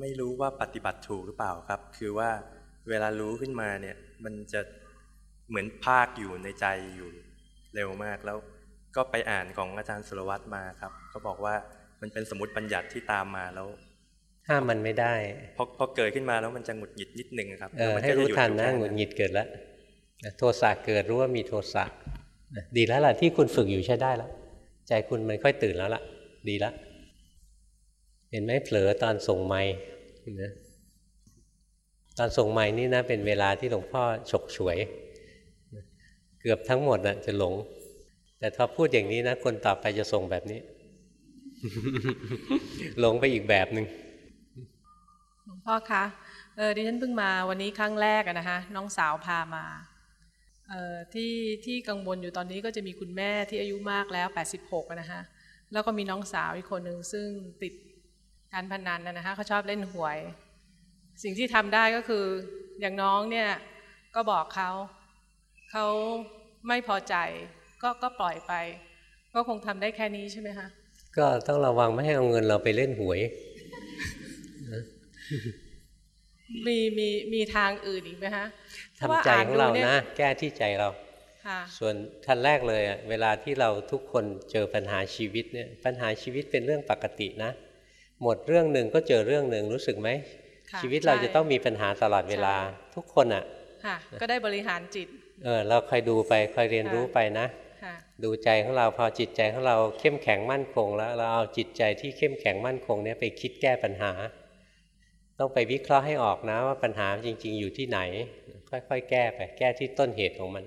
ไม่รู้ว่าปฏิบัติถูกหรือเปล่าครับ คือว่าเวลารู้ขึ้นมาเนี่ย มันจะเหมือนภาคอยู่ในใจอยู่เร็วมากแล้วก็ไปอ่านของอาจารย์สุรวัตรมาครับ ก็บอกว่ามันเป็นสมมติบัญญัติที่ตามมาแล้ว ห้ามมันไม่ได้พอพอเกิดขึ้นมาแล้วมันจะหงุดหงิดนิดนึงครับเออให้รู้ทันนะหงุดหงิดเกิดแล้วโทสะเกิดรู้ว่ามีโทสะดีแล้วล่ะที่คุณฝึกอยู่ใช้ได้แล้วใจคุณมันค่อยตื่นแล้วล่ะ ดีแล้วเห็นไหมเผลอตอนส่งไม้นะตอนส่งไม้นี่นะ เป็นเวลาที่หลวงพ่อฉกฉวย เกือบทั้งหมดน่ะ จะหลง แต่ถ้าพูดอย่างนี้นะคนต่อไปจะส่งแบบนี้ หลงไปอีกแบบหนึ่งหลวง พ่อคะเออดิฉันเพิ่งมาวันนี้ครั้งแรกนะคะน้องสาวพามาเออที่ที่กังวลอยู่ตอนนี้ก็จะมีคุณแม่ที่อายุมากแล้ว 86นะคะแล้วก็มีน้องสาวอีกคนหนึ่งซึ่งติดการพนันนะคะเขาชอบเล่นหวย สิ่งที่ทำได้ก็คืออย่างน้องเนี่ยก็บอกเขาเขาไม่พอใจก็ก็ปล่อยไป ก็คงทำได้แค่นี้ใช่ไหมคะก็ต้องระวังไม่ให้เอาเงินเราไปเล่นหวย มีมีมีทางอื่นอีกไหมฮะทำใจของเรานะ แก้ที่ใจเรา ส่วนทันแรกเลยอะเวลาที่เราทุกคนเจอปัญหาชีวิตเนี่ยปัญหาชีวิตเป็นเรื่องปกตินะ หมดเรื่องหนึ่งก็เจอเรื่องหนึ่งรู้สึกไหม ชีวิตเราจะต้องมีปัญหาตลอดเวลาทุกคนอะก็ได้บริหารจิต เออเราคอยดูไปคอยเรียนรู้ไปนะดูใจของเราพอจิตใจของเราเข้มแข็งมั่นคง แล้วเราเอาจิตใจที่เข้มแข็งมั่นคงเนี้ยไปคิดแก้ปัญหา ต้องไปวิเคราะห์ให้ออกนะว่าปัญหาจริง ๆ อยู่ที่ไหน ค่อยๆ แก้ไป แก้ที่ต้นเหตุของมัน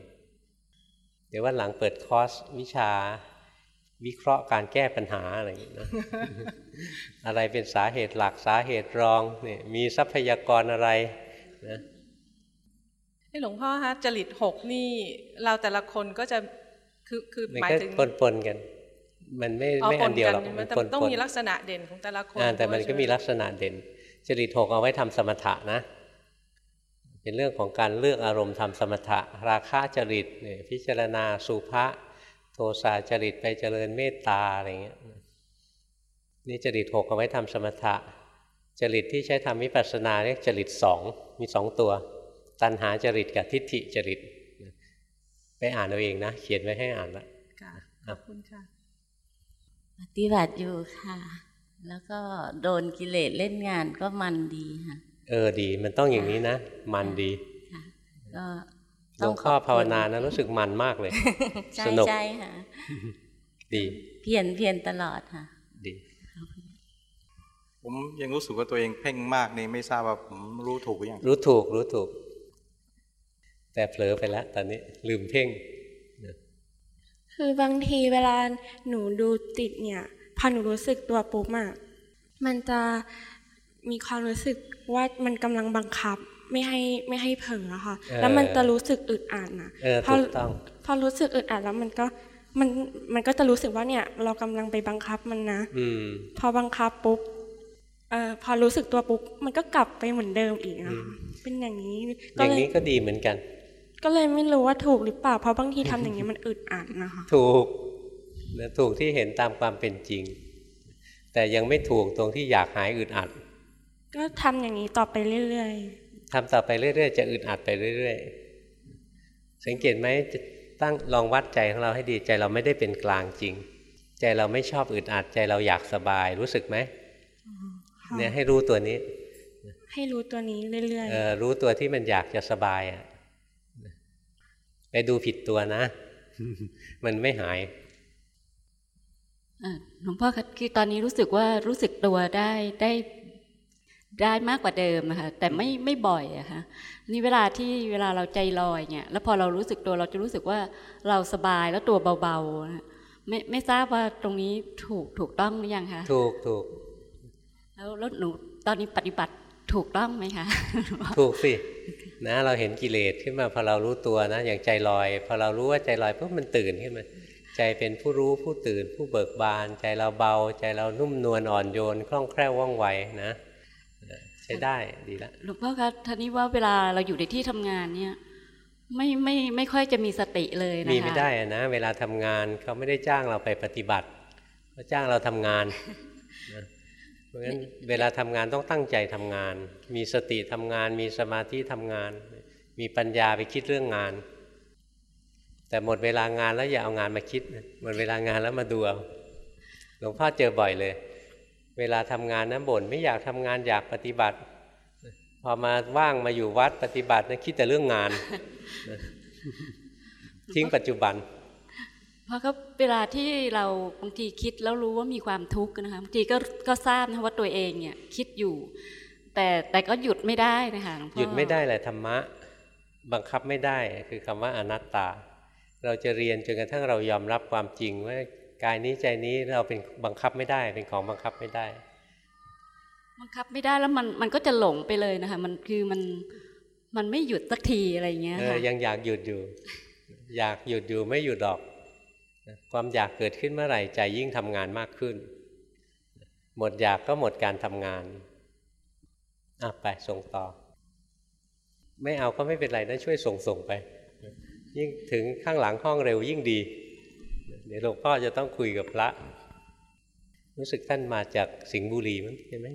เดี๋ยววันหลังเปิดคอร์สวิชา วิเคราะห์การแก้ปัญหาอะไรอย่างนี้นะอะไรเป็นสาเหตุหลักสาเหตุรองเนี่ยมีทรัพยากรอะไรนะหลวงพ่อคะจริตหกนี่เราแต่ละคนก็จะคือคือหมายถึงปนๆกันมันไม่ไม่อันเดียวหรอกมันปนต้องมีลักษณะเด่นของแต่ละคนแต่มันก็มีลักษณะเด่น จริตหกเอาไว้ทำสมถะนะ เป็นเรื่องของการเลือกอารมณ์ทำสมถะ ราคะจริตเนี่ยพิจารณาสุภะโทสะจริตไปเจริญเมตตาอะไรเงี้ยนี่จริตหกเอาไว้ทำสมถะ จริตที่ใช้ทำวิปัสสนาเรียกจริตสองมีสองตัว ตัณหาจริตกับทิฏฐิจริตไปอ่านเอาเองนะ เขียนไว้ให้อ่านละขอบคุณค่ะปฏิบัติอยู่ค่ะ แล้วก็โดนกิเลสเล่นงานก็มันดีค่ะ เออดีมันต้องอย่างนี้นะ มันดีก็ต้องข้อภาวนานะรู้สึกมันมากเลยสนุกใช่ค่ะ ดี เพียนเพียนตลอดค่ะ ดี ผมยังรู้สึกว่าตัวเองเพ่งมากนี่ไม่ทราบว่าผมรู้ถูกหรือยังรู้ถูกรู้ถูก แต่เผลอไปแล้วตอนนี้ลืมเพ่ง คือบางทีเวลาหนูดูติดเนี่ย พอหนูรู้สึกตัวปุ๊บอะมันจะมีความรู้สึกว่ามันกำลังบังคับไม่ให้ไม่ให้เผลอค่ะ แล้วมันจะรู้สึกอึดอัดนะพอพอรู้สึกอึดอัดแล้วมันก็มันมันก็จะรู้สึกว่าเนี่ย เรากำลังไปบังคับมันนะพอบังคับปุ๊บอพอรู้สึกตัวปุ๊บมันก็กลับไปเหมือนเดิมอีกอะเป็นอย่างนี้อย่างนี้ก็ดีเหมือนกัน ก็เลยไม่รู้ว่าถูกหรือเปล่าเพราะบางทีทำอย่างนี้มันอึดอัดนะคะ ถูก นะถูกที่เห็นตามความเป็นจริง แต่ยังไม่ถูกตรงที่อยากหายอึดอัด ก็ทำอย่างนี้ต่อไปเรื่อยๆทำต่อไปเรื่อยๆ จะอึดอัดไปเรื่อยๆ สังเกตไหมตั้งลองวัดใจของเราให้ดีใจเราไม่ได้เป็นกลางจริง ใจเราไม่ชอบอึดอัดใจเราอยากสบายรู้สึกไหมเนี่ยให้รู้ตัวนี้ ให้รู้ตัวนี้เรื่อยๆรู้ตัวที่มันอยากจะสบายอะไปดูผิดตัวนะ มันไม่หาย หลวงพ่อคือตอนนี้รู้สึกว่ารู้สึกตัวได้ได้ได้มากกว่าเดิมอะค่ะแต่ไม่ไม่บ่อยอะค่ะนี่เวลาที่เวลาเราใจลอยเนี่ย แล้วพอเรารู้สึกตัวเราจะรู้สึกว่าเราสบายแล้วตัวเบาๆไม่ไม่ทราบว่าตรงนี้ถูกถูกต้องหรือยังคะถูกถูกแล้วแล้วหนูตอนนี้ปฏิบัติถูกต้องไหมคะ ถูกสินะเราเห็นกิเลสขึ้นมาพอเรารู้ตัวนะ อย่างใจลอย พอเรารู้ว่าใจลอยปุ๊บมันตื่นขึ้นมา ใจเป็นผู้รู้ผู้ตื่นผู้เบิกบาน ใจเราเบา ใจเรานุ่มนวลอ่อนโยน คล่องแคล่วว่องไวนะใช้ได้ดีละหลวงพ่อคะท่านี้ว่าเวลาเราอยู่ในที่ทำงานเนี่ยไม่ไม่ไม่ค่อยจะมีสติเลยนะคะมีไม่ได้นะ เวลาทำงานเขาไม่ได้จ้างเราไปปฏิบัติเขาจ้างเราทำงานนะเพราะฉะนั้นเวลาทำงานต้องตั้งใจทำงาน มีสติทำงาน มีสมาธิทำงาน มีปัญญาไปคิดเรื่องงาน แต่หมดเวลางานแล้วอย่าเอางานมาคิดหมดเวลางานแล้วมาดูเอาหลวงพ่อเจอบ่อยเลย เวลาทำงานนะบ่นไม่อยากทำงานอยากปฏิบัติ พอมาว่างมาอยู่วัดปฏิบัตินะคิดแต่เรื่องงานทิ้งปัจจุบัน เพราะก็เวลาที่เราบางทีคิดแล้วรู้ว่ามีความทุกข์นะคะบางทีก็ก็ทราบนะว่าตัวเองเนี่ยคิดอยู่ แต่แต่ก็หยุดไม่ได้นะคะหลวงพ่อหยุดไม่ได้แหละธรรมะ บังคับไม่ได้คือคำว่าอนัตตา เราจะเรียนจนกระทั่งเรายอมรับความจริงว่ากายนี้ใจนี้เราเป็นบังคับไม่ได้เป็นของบังคับไม่ได้ บังคับไม่ได้แล้วมันมันก็จะหลงไปเลยนะคะ มันคือมันมันไม่หยุดสักทีอะไรเงี้ยค่ะยังอยากหยุดอยู่ อยากหยุดอยู่ไม่หยุดดอก ความอยากเกิดขึ้นเมื่อไหร่ใจยิ่งทำงานมากขึ้น หมดอยากก็หมดการทำงานอะไปส่งต่อ ไม่เอาก็ไม่เป็นไรนะช่วยส่งส่งไป ยิ่งถึงข้างหลังห้องเร็วยิ่งดี เดี๋ยวหลวงพ่อจะต้องคุยกับพระ รู้สึกท่านมาจากสิงห์บุรีมั้งใช่ไหม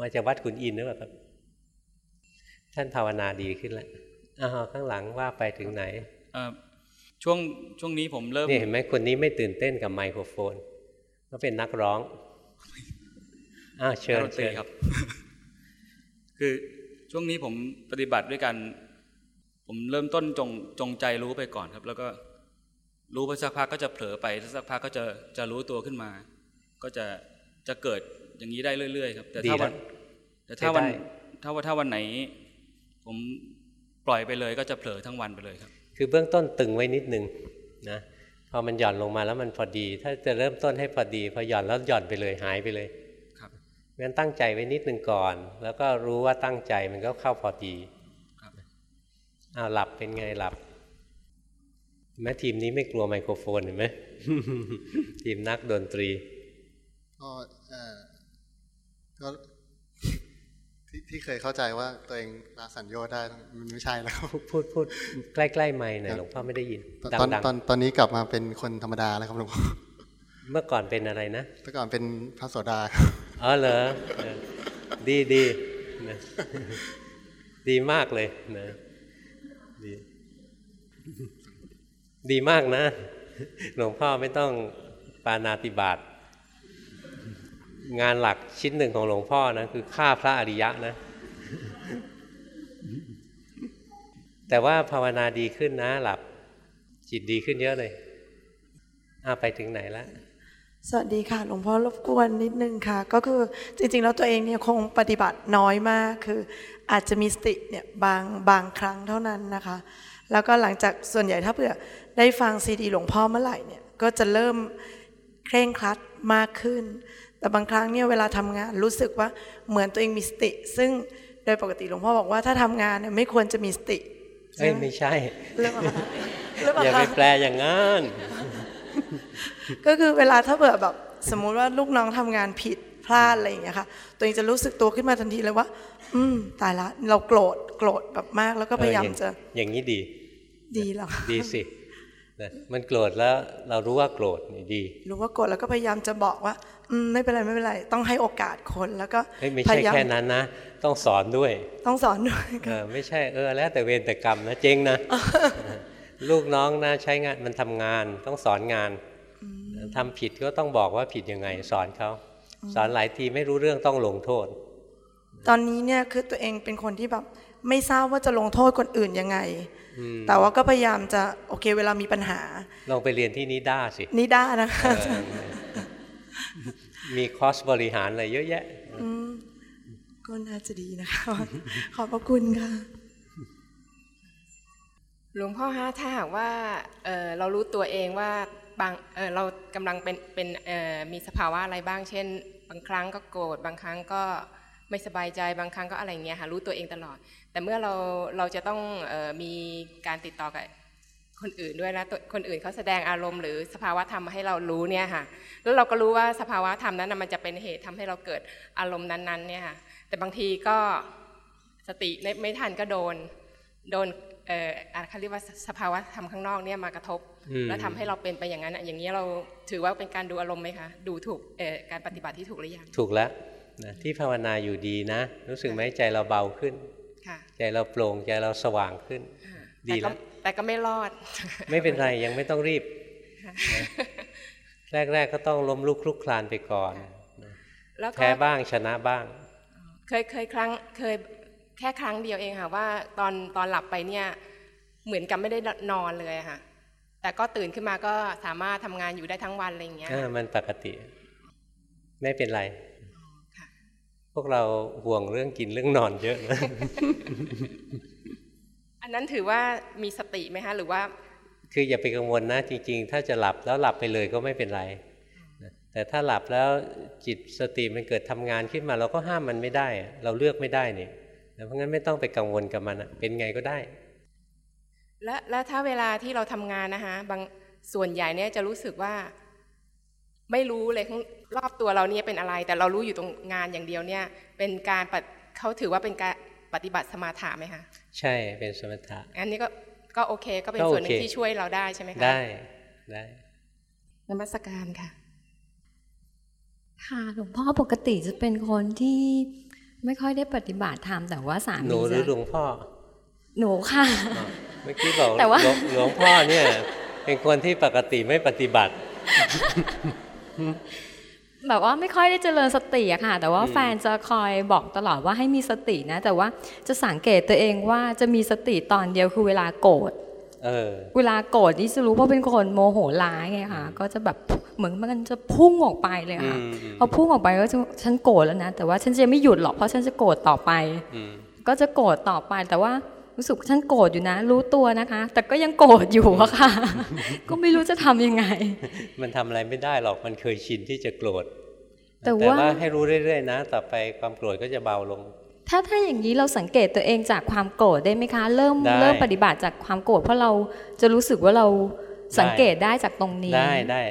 มาจากวัดขุนอินหรือเปล่าครับ ท่านภาวนาดีขึ้นแล้วอ้าวข้างหลังว่าไปถึงไหนช่วงช่วงนี้ผมเริ่มนี่เห็นไหมคนนี้ไม่ตื่นเต้นกับไมโครโฟนเขาเป็นนักร้องอ้าวเชิญเชิญครับ คือช่วงนี้ผมปฏิบัติด้วยกัน ผมเริ่มต้นจงจงใจรู้ไปก่อนครับ แล้วก็รู้ไปสักพักก็จะเผลอไปสักพักก็จะจะรู้ตัวขึ้นมา ก็จะจะเกิดอย่างนี้ได้เรื่อยๆครับ แต่ถ้าวันแต่ถ้าวันถ้าว่าถ้าวันไหน ผมปล่อยไปเลยก็จะเผลอทั้งวันไปเลยครับ คือเบื้องต้นตึงไว้นิดนึงนะพอมันหย่อนลงมาแล้วมันพอดี ถ้าจะเริ่มต้นให้พอดีพอหย่อนแล้วหย่อนไปเลยหายไปเลยครับงั้นตั้งใจไว้นิดนึงก่อน แล้วก็รู้ว่าตั้งใจมันก็เข้าพอดีครับ อ้าวหลับเป็นไงหลับแม้ทีมนี้ไม่กลัวไมโครโฟนเห็นไหมทีมนักดนตรี ก็เออก็ที่เคยเข้าใจว่าตัวเองละสัญญาได้มันไม่ใช่แล้วพูดพูดใกล้ๆไม่หน่อยหลวงพ่อไม่ได้ยินตอนตอนตอนนี้กลับมาเป็นคนธรรมดาแล้วครับหลวงพ่อเมื่อก่อนเป็นอะไรนะเมื่อก่อนเป็นพระโสดาอ๋อเหรอดีดีดีมากเลยนะดี ดีมากนะ หลวงพ่อไม่ต้องปานาติบาตงานหลักชิ้นหนึ่งของหลวงพ่อนะคือฆ่าพระอริยะนะ แต่ว่าภาวนาดีขึ้นนะ หลับจิตดีขึ้นเยอะเลยอาไปถึงไหนแล้วสวัสดีค่ะ หลวงพ่อรบกวนนิดนึงค่ะ ก็คือจริง ๆ แล้วตัวเองเนี่ยคงปฏิบัติน้อยมากคือ อาจจะมีสติเนี่ยบางบางครั้งเท่านั้นนะคะ แล้วก็หลังจากส่วนใหญ่ถ้าเผื่อได้ฟังซีดีหลวงพ่อเมื่อไหร่เนี่ยก็จะเริ่มเคร่งครัดมากขึ้น แต่บางครั้งเนี่ยเวลาทำงานรู้สึกว่าเหมือนตัวเองมีสติ ซึ่งโดยปกติหลวงพ่อบอกว่าถ้าทำงานเนี่ยไม่ควรจะมีสติเอ้ไม่ใช่อย่าไปแปลอย่างนั้นก็คือเวลาถ้าเบื่อแบบสมมุติว่าลูกน้องทำงานผิดพลาดอะไรอย่างเงี้ยค่ะตัวเองจะรู้สึกตัวขึ้นมาทันทีเลยว่า อืมตายละเราโกรธโกรธแบบมากแล้วก็พยายามจะ อย่างนี้ดี ดีหรอดีสิมันโกรธแล้วเรารู้ว่าโกรธนี่ดี รู้ว่าโกรธแล้วก็พยายามจะบอกว่า อืมไม่เป็นไรไม่เป็นไร ต้องให้โอกาสคนแล้วก็ไม่ใช่แค่นั้นนะ ต้องสอนด้วย ต้องสอนด้วยเออไม่ใช่เออแล้วแต่เวรแต่กรรมนะเจ๊งนะลูกน้องนะใช้งานมันทำงานต้องสอนงานทำผิดก็ต้องบอกว่าผิดยังไง สอนเขาสอนหลายทีไม่รู้เรื่องต้องลงโทษ ตอนนี้เนี่ยคือตัวเองเป็นคนที่แบบไม่ทราบว่าจะลงโทษคนอื่นยังไง แต่ว่าก็พยายามจะโอเคเวลามีปัญหา ลองไปเรียนที่นิด้าสิ นิด้านะคะ มีคอสบริหารอะไรเยอะแยะก็น่าจะดีนะคะ ขอบพระคุณค่ะ หลวงพ่อฮะถ้าหากว่าเเรารู้ตัวเองว่าบางเเรากำลังเป็นเป็นมีสภาวะอะไรบ้าง เช่น บางครั้งก็โกรธ บางครั้งก็ ไม่สบายใจบางครั้งก็อะไรเงี้ยค่ะรู้ตัวเองตลอด แต่เมื่อเราเราจะต้องออมีการติดต่อกับคนอื่นด้วยนะคนอื่นเขาแสดงอารมณ์หรือสภาวะธรรมมาให้เรารู้เนี่ยค่ะแล้วเราก็รู้ว่าสภาวะธรรมนั้นมันจะเป็นเหตุทำให้เราเกิดอารมณ์นั้นๆเนี่ยค่ะแต่บางทีก็สติไม่ทันก็โดนโดนเอ่อเขาเรียกว่าสภาวะธรรมข้างนอกเนี่ยมากระทบ แล้วทำให้เราเป็นไปอย่างนั้นอย่างนี้เราถือว่าเป็นการดูอารมณ์ไหมคะดูถูกการปฏิบัติที่ถูกหรือยังถูกแล้ว นะที่ภาวนาอยู่ดีนะ รู้สึกไหมใจเราเบาขึ้นใจเราโปร่งใจเราสว่างขึ้น ดีแล้วแต่ก็ไม่รอด ไม่เป็นไรยังไม่ต้องรีบ แรก ๆ ก็ต้องล้มลุกคลุกคลานไปก่อนแพ้บ้างชนะบ้าง เคยเคยครั้งเคยแค่ครั้งเดียวเองค่ะว่าตอนตอนหลับไปเนี่ยเหมือนกับไม่ได้นอนเลยค่ะ แต่ก็ตื่นขึ้นมาก็สามารถทำงานอยู่ได้ทั้งวันอะไรอย่างเงี้ยมันปกติ ไม่เป็นไร พวกเราห่วงเรื่องกินเรื่องนอนเยอะนะอันนั้นถือว่ามีสติไหมคะหรือว่า คืออย่าไปกังวลนะจริง ๆ ถ้าจะหลับแล้วหลับไปเลยก็ไม่เป็นไรแต่ถ้าหลับแล้วจิตสติมันเกิดทำงานขึ้นมา เราก็ห้ามมันไม่ได้ เราเลือกไม่ได้นี่เพราะงั้นไม่ต้องไปกังวลกับมันเป็นไงก็ได้ และและถ้าเวลาที่เราทำงานนะคะบางส่วนใหญ่เนี่ยจะรู้สึกว่า ไม่รู้เลยข้างรอบตัวเราเนี่ยเป็นอะไร แต่เรารู้อยู่ตรงงานอย่างเดียวเนี่ยเป็นการเขาถือว่าเป็นการปฏิบัติสมาธิไหมคะใช่เป็นสมาธิอันนี้ก็ก็โอเคก็เป็นส่วนหนึ่งที่ช่วยเราได้ใช่ไหมคะได้ได้นมัสการค่ะ ค่ะหลวงพ่อปกติจะเป็นคนที่ไม่ค่อยได้ปฏิบัติธรรมแต่ว่าสามีหนูหรือหลวงพ่อ หนูค่ะเมื่อกี้บอกแต่ว่าหลวงพ่อเนี่ย เป็นคนที่ปกติไม่ปฏิบัติ แบบว่าไม่ค่อยได้เจริญสติอะค่ะ แต่ว่าแฟนจะคอยบอกตลอดว่าให้มีสตินะ แต่ว่าจะสังเกตตัวเองว่าจะมีสติตอนเดียวคือเวลาโกรธเวลาโกรธนี่จะรู้เพราะเป็นคนโมโหร้ายไงค่ะ ก็จะแบบเหมือนมันจะพุ่งออกไปเลยค่ะพอพุ่งออกไปก็ฉันโกรธแล้วนะ แต่ว่าฉันจะไม่หยุดหรอกเพราะฉันจะโกรธต่อไป ก็จะโกรธต่อไปแต่ว่า รู้สึกฉันโกรธอยู่นะ รู้ตัวนะคะ แต่ก็ยังโกรธอยู่อะค่ะ ก็ไม่รู้จะทำยังไง มันทำอะไรไม่ได้หรอกมันเคยชินที่จะโกรธแต่ว่าให้รู้เรื่อยๆนะ ต่อไปความโกรธก็จะเบาลง ถ้าถ้าอย่างนี้เราสังเกตตัวเองจากความโกรธได้ไหมคะ เริ่มเริ่มปฏิบัติจากความโกรธเพราะเราจะรู้สึกว่าเราสังเกตได้จากตรงนี้ได้ได้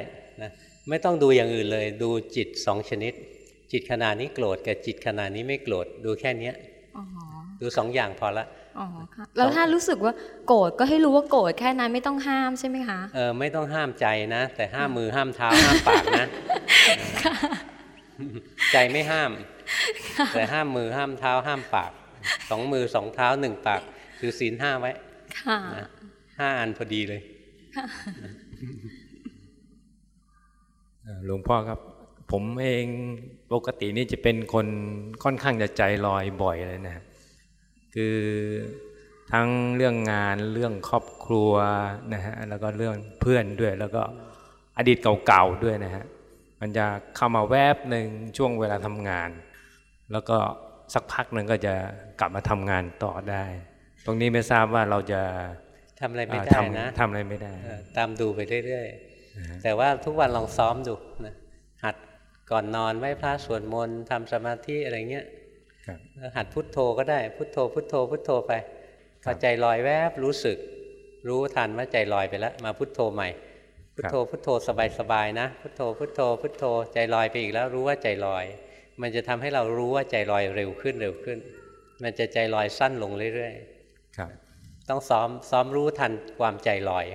นะไม่ต้องดูอย่างอื่นเลยดูจิตสองชนิด จิตขนาดนี้โกรธกับจิตขนาดนี้ไม่โกรธดูแค่เนี้ยดูสองอย่างพอละ อ๋อค่ะแล้วถ้ารู้สึกว่าโกรธก็ให้รู้ว่าโกรธแค่นั้นไม่ต้องห้ามใช่ไหมคะเออไม่ต้องห้ามใจนะ แต่ห้ามมือห้ามเท้าห้ามปากนะใจไม่ห้าม แต่ห้ามมือห้ามเท้าห้ามปากสองมือสองเท้าหนึ่งปากคือศีลห้าไว้ห้าอันพอดีเลยหลวงพ่อครับ ผมเองปกตินี่จะเป็นคนค่อนข้างจะใจลอยบ่อยเลยนะ คือทั้งเรื่องงานเรื่องครอบครัวนะฮะแล้วก็เรื่องเพื่อนด้วย แล้วก็อดีตเก่าๆด้วยนะฮะมันจะเข้ามาแวบหนึ่งช่วงเวลาทำงาน แล้วก็สักพักหนึ่งก็จะกลับมาทำงานต่อได้ ตรงนี้ไม่ทราบว่าเราจะทำอะไรไม่ได้นะทำอะไรไม่ได้ ตามดูไปเรื่อยๆ แต่ว่าทุกวันลองซ้อมดูนะหัดก่อนนอนไหว้พระสวดมนต์ทำสมาธิอะไรเงี้ย หัดพุทโธก็ได้ พุทโธ พุทโธ พุทโธไปพอใจลอยแวบรู้สึก รู้ทันว่าใจลอยไปแล้ว มาพุทโธใหม่ พุทโธ พุทโธสบายๆนะ พุทโธ พุทโธ พุทโธ ใจลอยไปอีกแล้วรู้ว่าใจลอย มันจะทำให้เรารู้ว่าใจลอยเร็วขึ้นเร็วขึ้น มันจะใจลอยสั้นลงเรื่อยๆครับ ต้องซ้อมซ้อมรู้ทันความใจลอย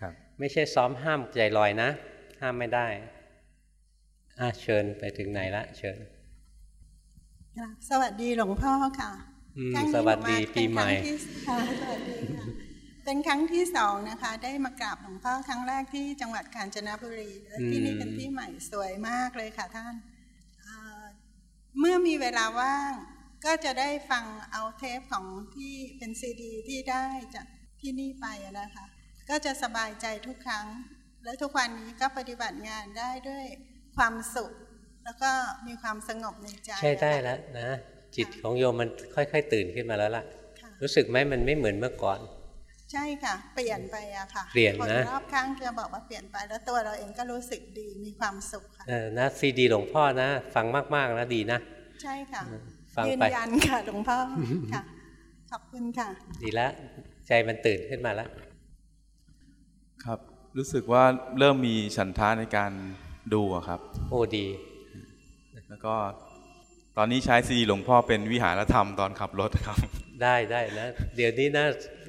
ครับ ไม่ใช่ซ้อมห้ามใจลอยนะ ห้ามไม่ได้อะเชิญไปถึงไหนละ เชิญ สวัสดีหลวงพ่อค่ะสวัสดีปีใหม่สวัสดีค่ะเป็นครั้งที่สองนะคะ ได้มากราบหลวงพ่อครั้งแรกที่จังหวัดกาญจนบุรีที่นี่เป็นที่ใหม่สวยมากเลยค่ะท่านเมื่อมีเวลาว่างก็จะได้ฟังเอาเทปของที่เป็นซีดี ที่ได้จากที่นี่ไปนะคะ ก็จะสบายใจทุกครั้ง และทุกวันนี้ก็ปฏิบัติงานได้ด้วยความสุข แล้วก็มีความสงบในใจ ใช่ได้แล้วนะจิตของโยมมันค่อย ๆ ตื่นขึ้นมาแล้วล่ะ รู้สึกไหมมันไม่เหมือนเมื่อก่อน ใช่ค่ะ เปลี่ยนไปอะค่ะเปลี่ยนคนนะรอบข้างจะบอกว่าเปลี่ยนไปแล้วตัวเราเองก็รู้สึกดีมีความสุขค่ะเออนะซีดีหลวงพ่อนะ ฟังมากๆนะดีนะ ใช่ค่ะฟังยืนไปยันค่ะหลวงพ่อค่ะขอบคุณค่ะ ดีแล้วใจมันตื่นขึ้นมาแล้วครับรู้สึกว่าเริ่มมีฉันทาในการดูอะครับ โอ้ดี แล้วก็ตอนนี้ใช้ซีดีหลวงพ่อเป็นวิหารธรรมตอนขับรถครับ ได้ได้นะเดี๋ยวนี้นะ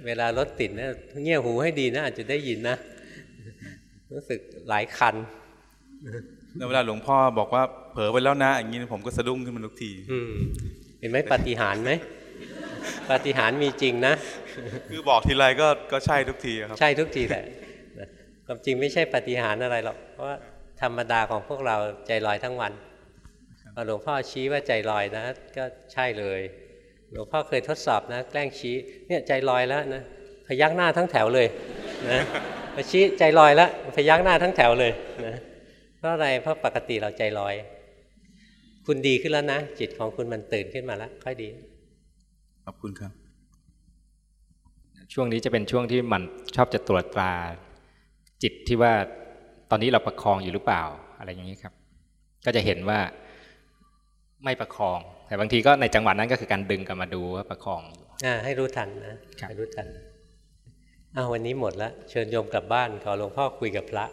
เวลารถติดนะเงี่ยหูให้ดีนะอาจจะได้ยินนะ รู้สึกหลายคันแล้วเวลาหลวงพ่อบอกว่าเผลอไปแล้วนะ อย่างนี้ผมก็สะดุ้งขึ้นมาทุกทีอืมเห็นไหมปาฏิหารย์ไหมปาฏิหารย์มีจริงนะ คือบอกทีไรก็ก็ใช่ทุกทีครับ ใช่ทุกทีแหละนะความจริงไม่ใช่ปาฏิหารย์อะไรหรอกเพราะว่าธรรมดาของพวกเราใจลอยทั้งวันพอ หลวงพ่อชี้ว่าใจลอยนะ ก็ใช่เลย หลวงพ่อเคยทดสอบนะ แกล้งชี้เนี่ยใจลอยแล้วนะพยักหน้าทั้งแถวเลยนะพอชี้ใจลอยแล้วพยักหน้าทั้งแถวเลยนะเพราะอะไรเพราะปกติเราใจลอย คุณดีขึ้นแล้วนะ จิตของคุณมันตื่นขึ้นมาแล้ว ค่อยดีขอบคุณครับ ช่วงนี้จะเป็นช่วงที่มันชอบจะตรวจตรา จิตที่ว่าตอนนี้เราประคองอยู่หรือเปล่าอะไรอย่างนี้ครับ ก็จะเห็นว่า ไม่ประคอง แต่บางทีก็ในจังหวะนั้นก็คือการดึงกลับมาดูว่าประคองอยู่อ่าให้รู้ทันนะให้รู้ทันอ้าววันนี้หมดแล้วเชิญโยมกลับบ้านขอหลวงพ่อคุยกับพระ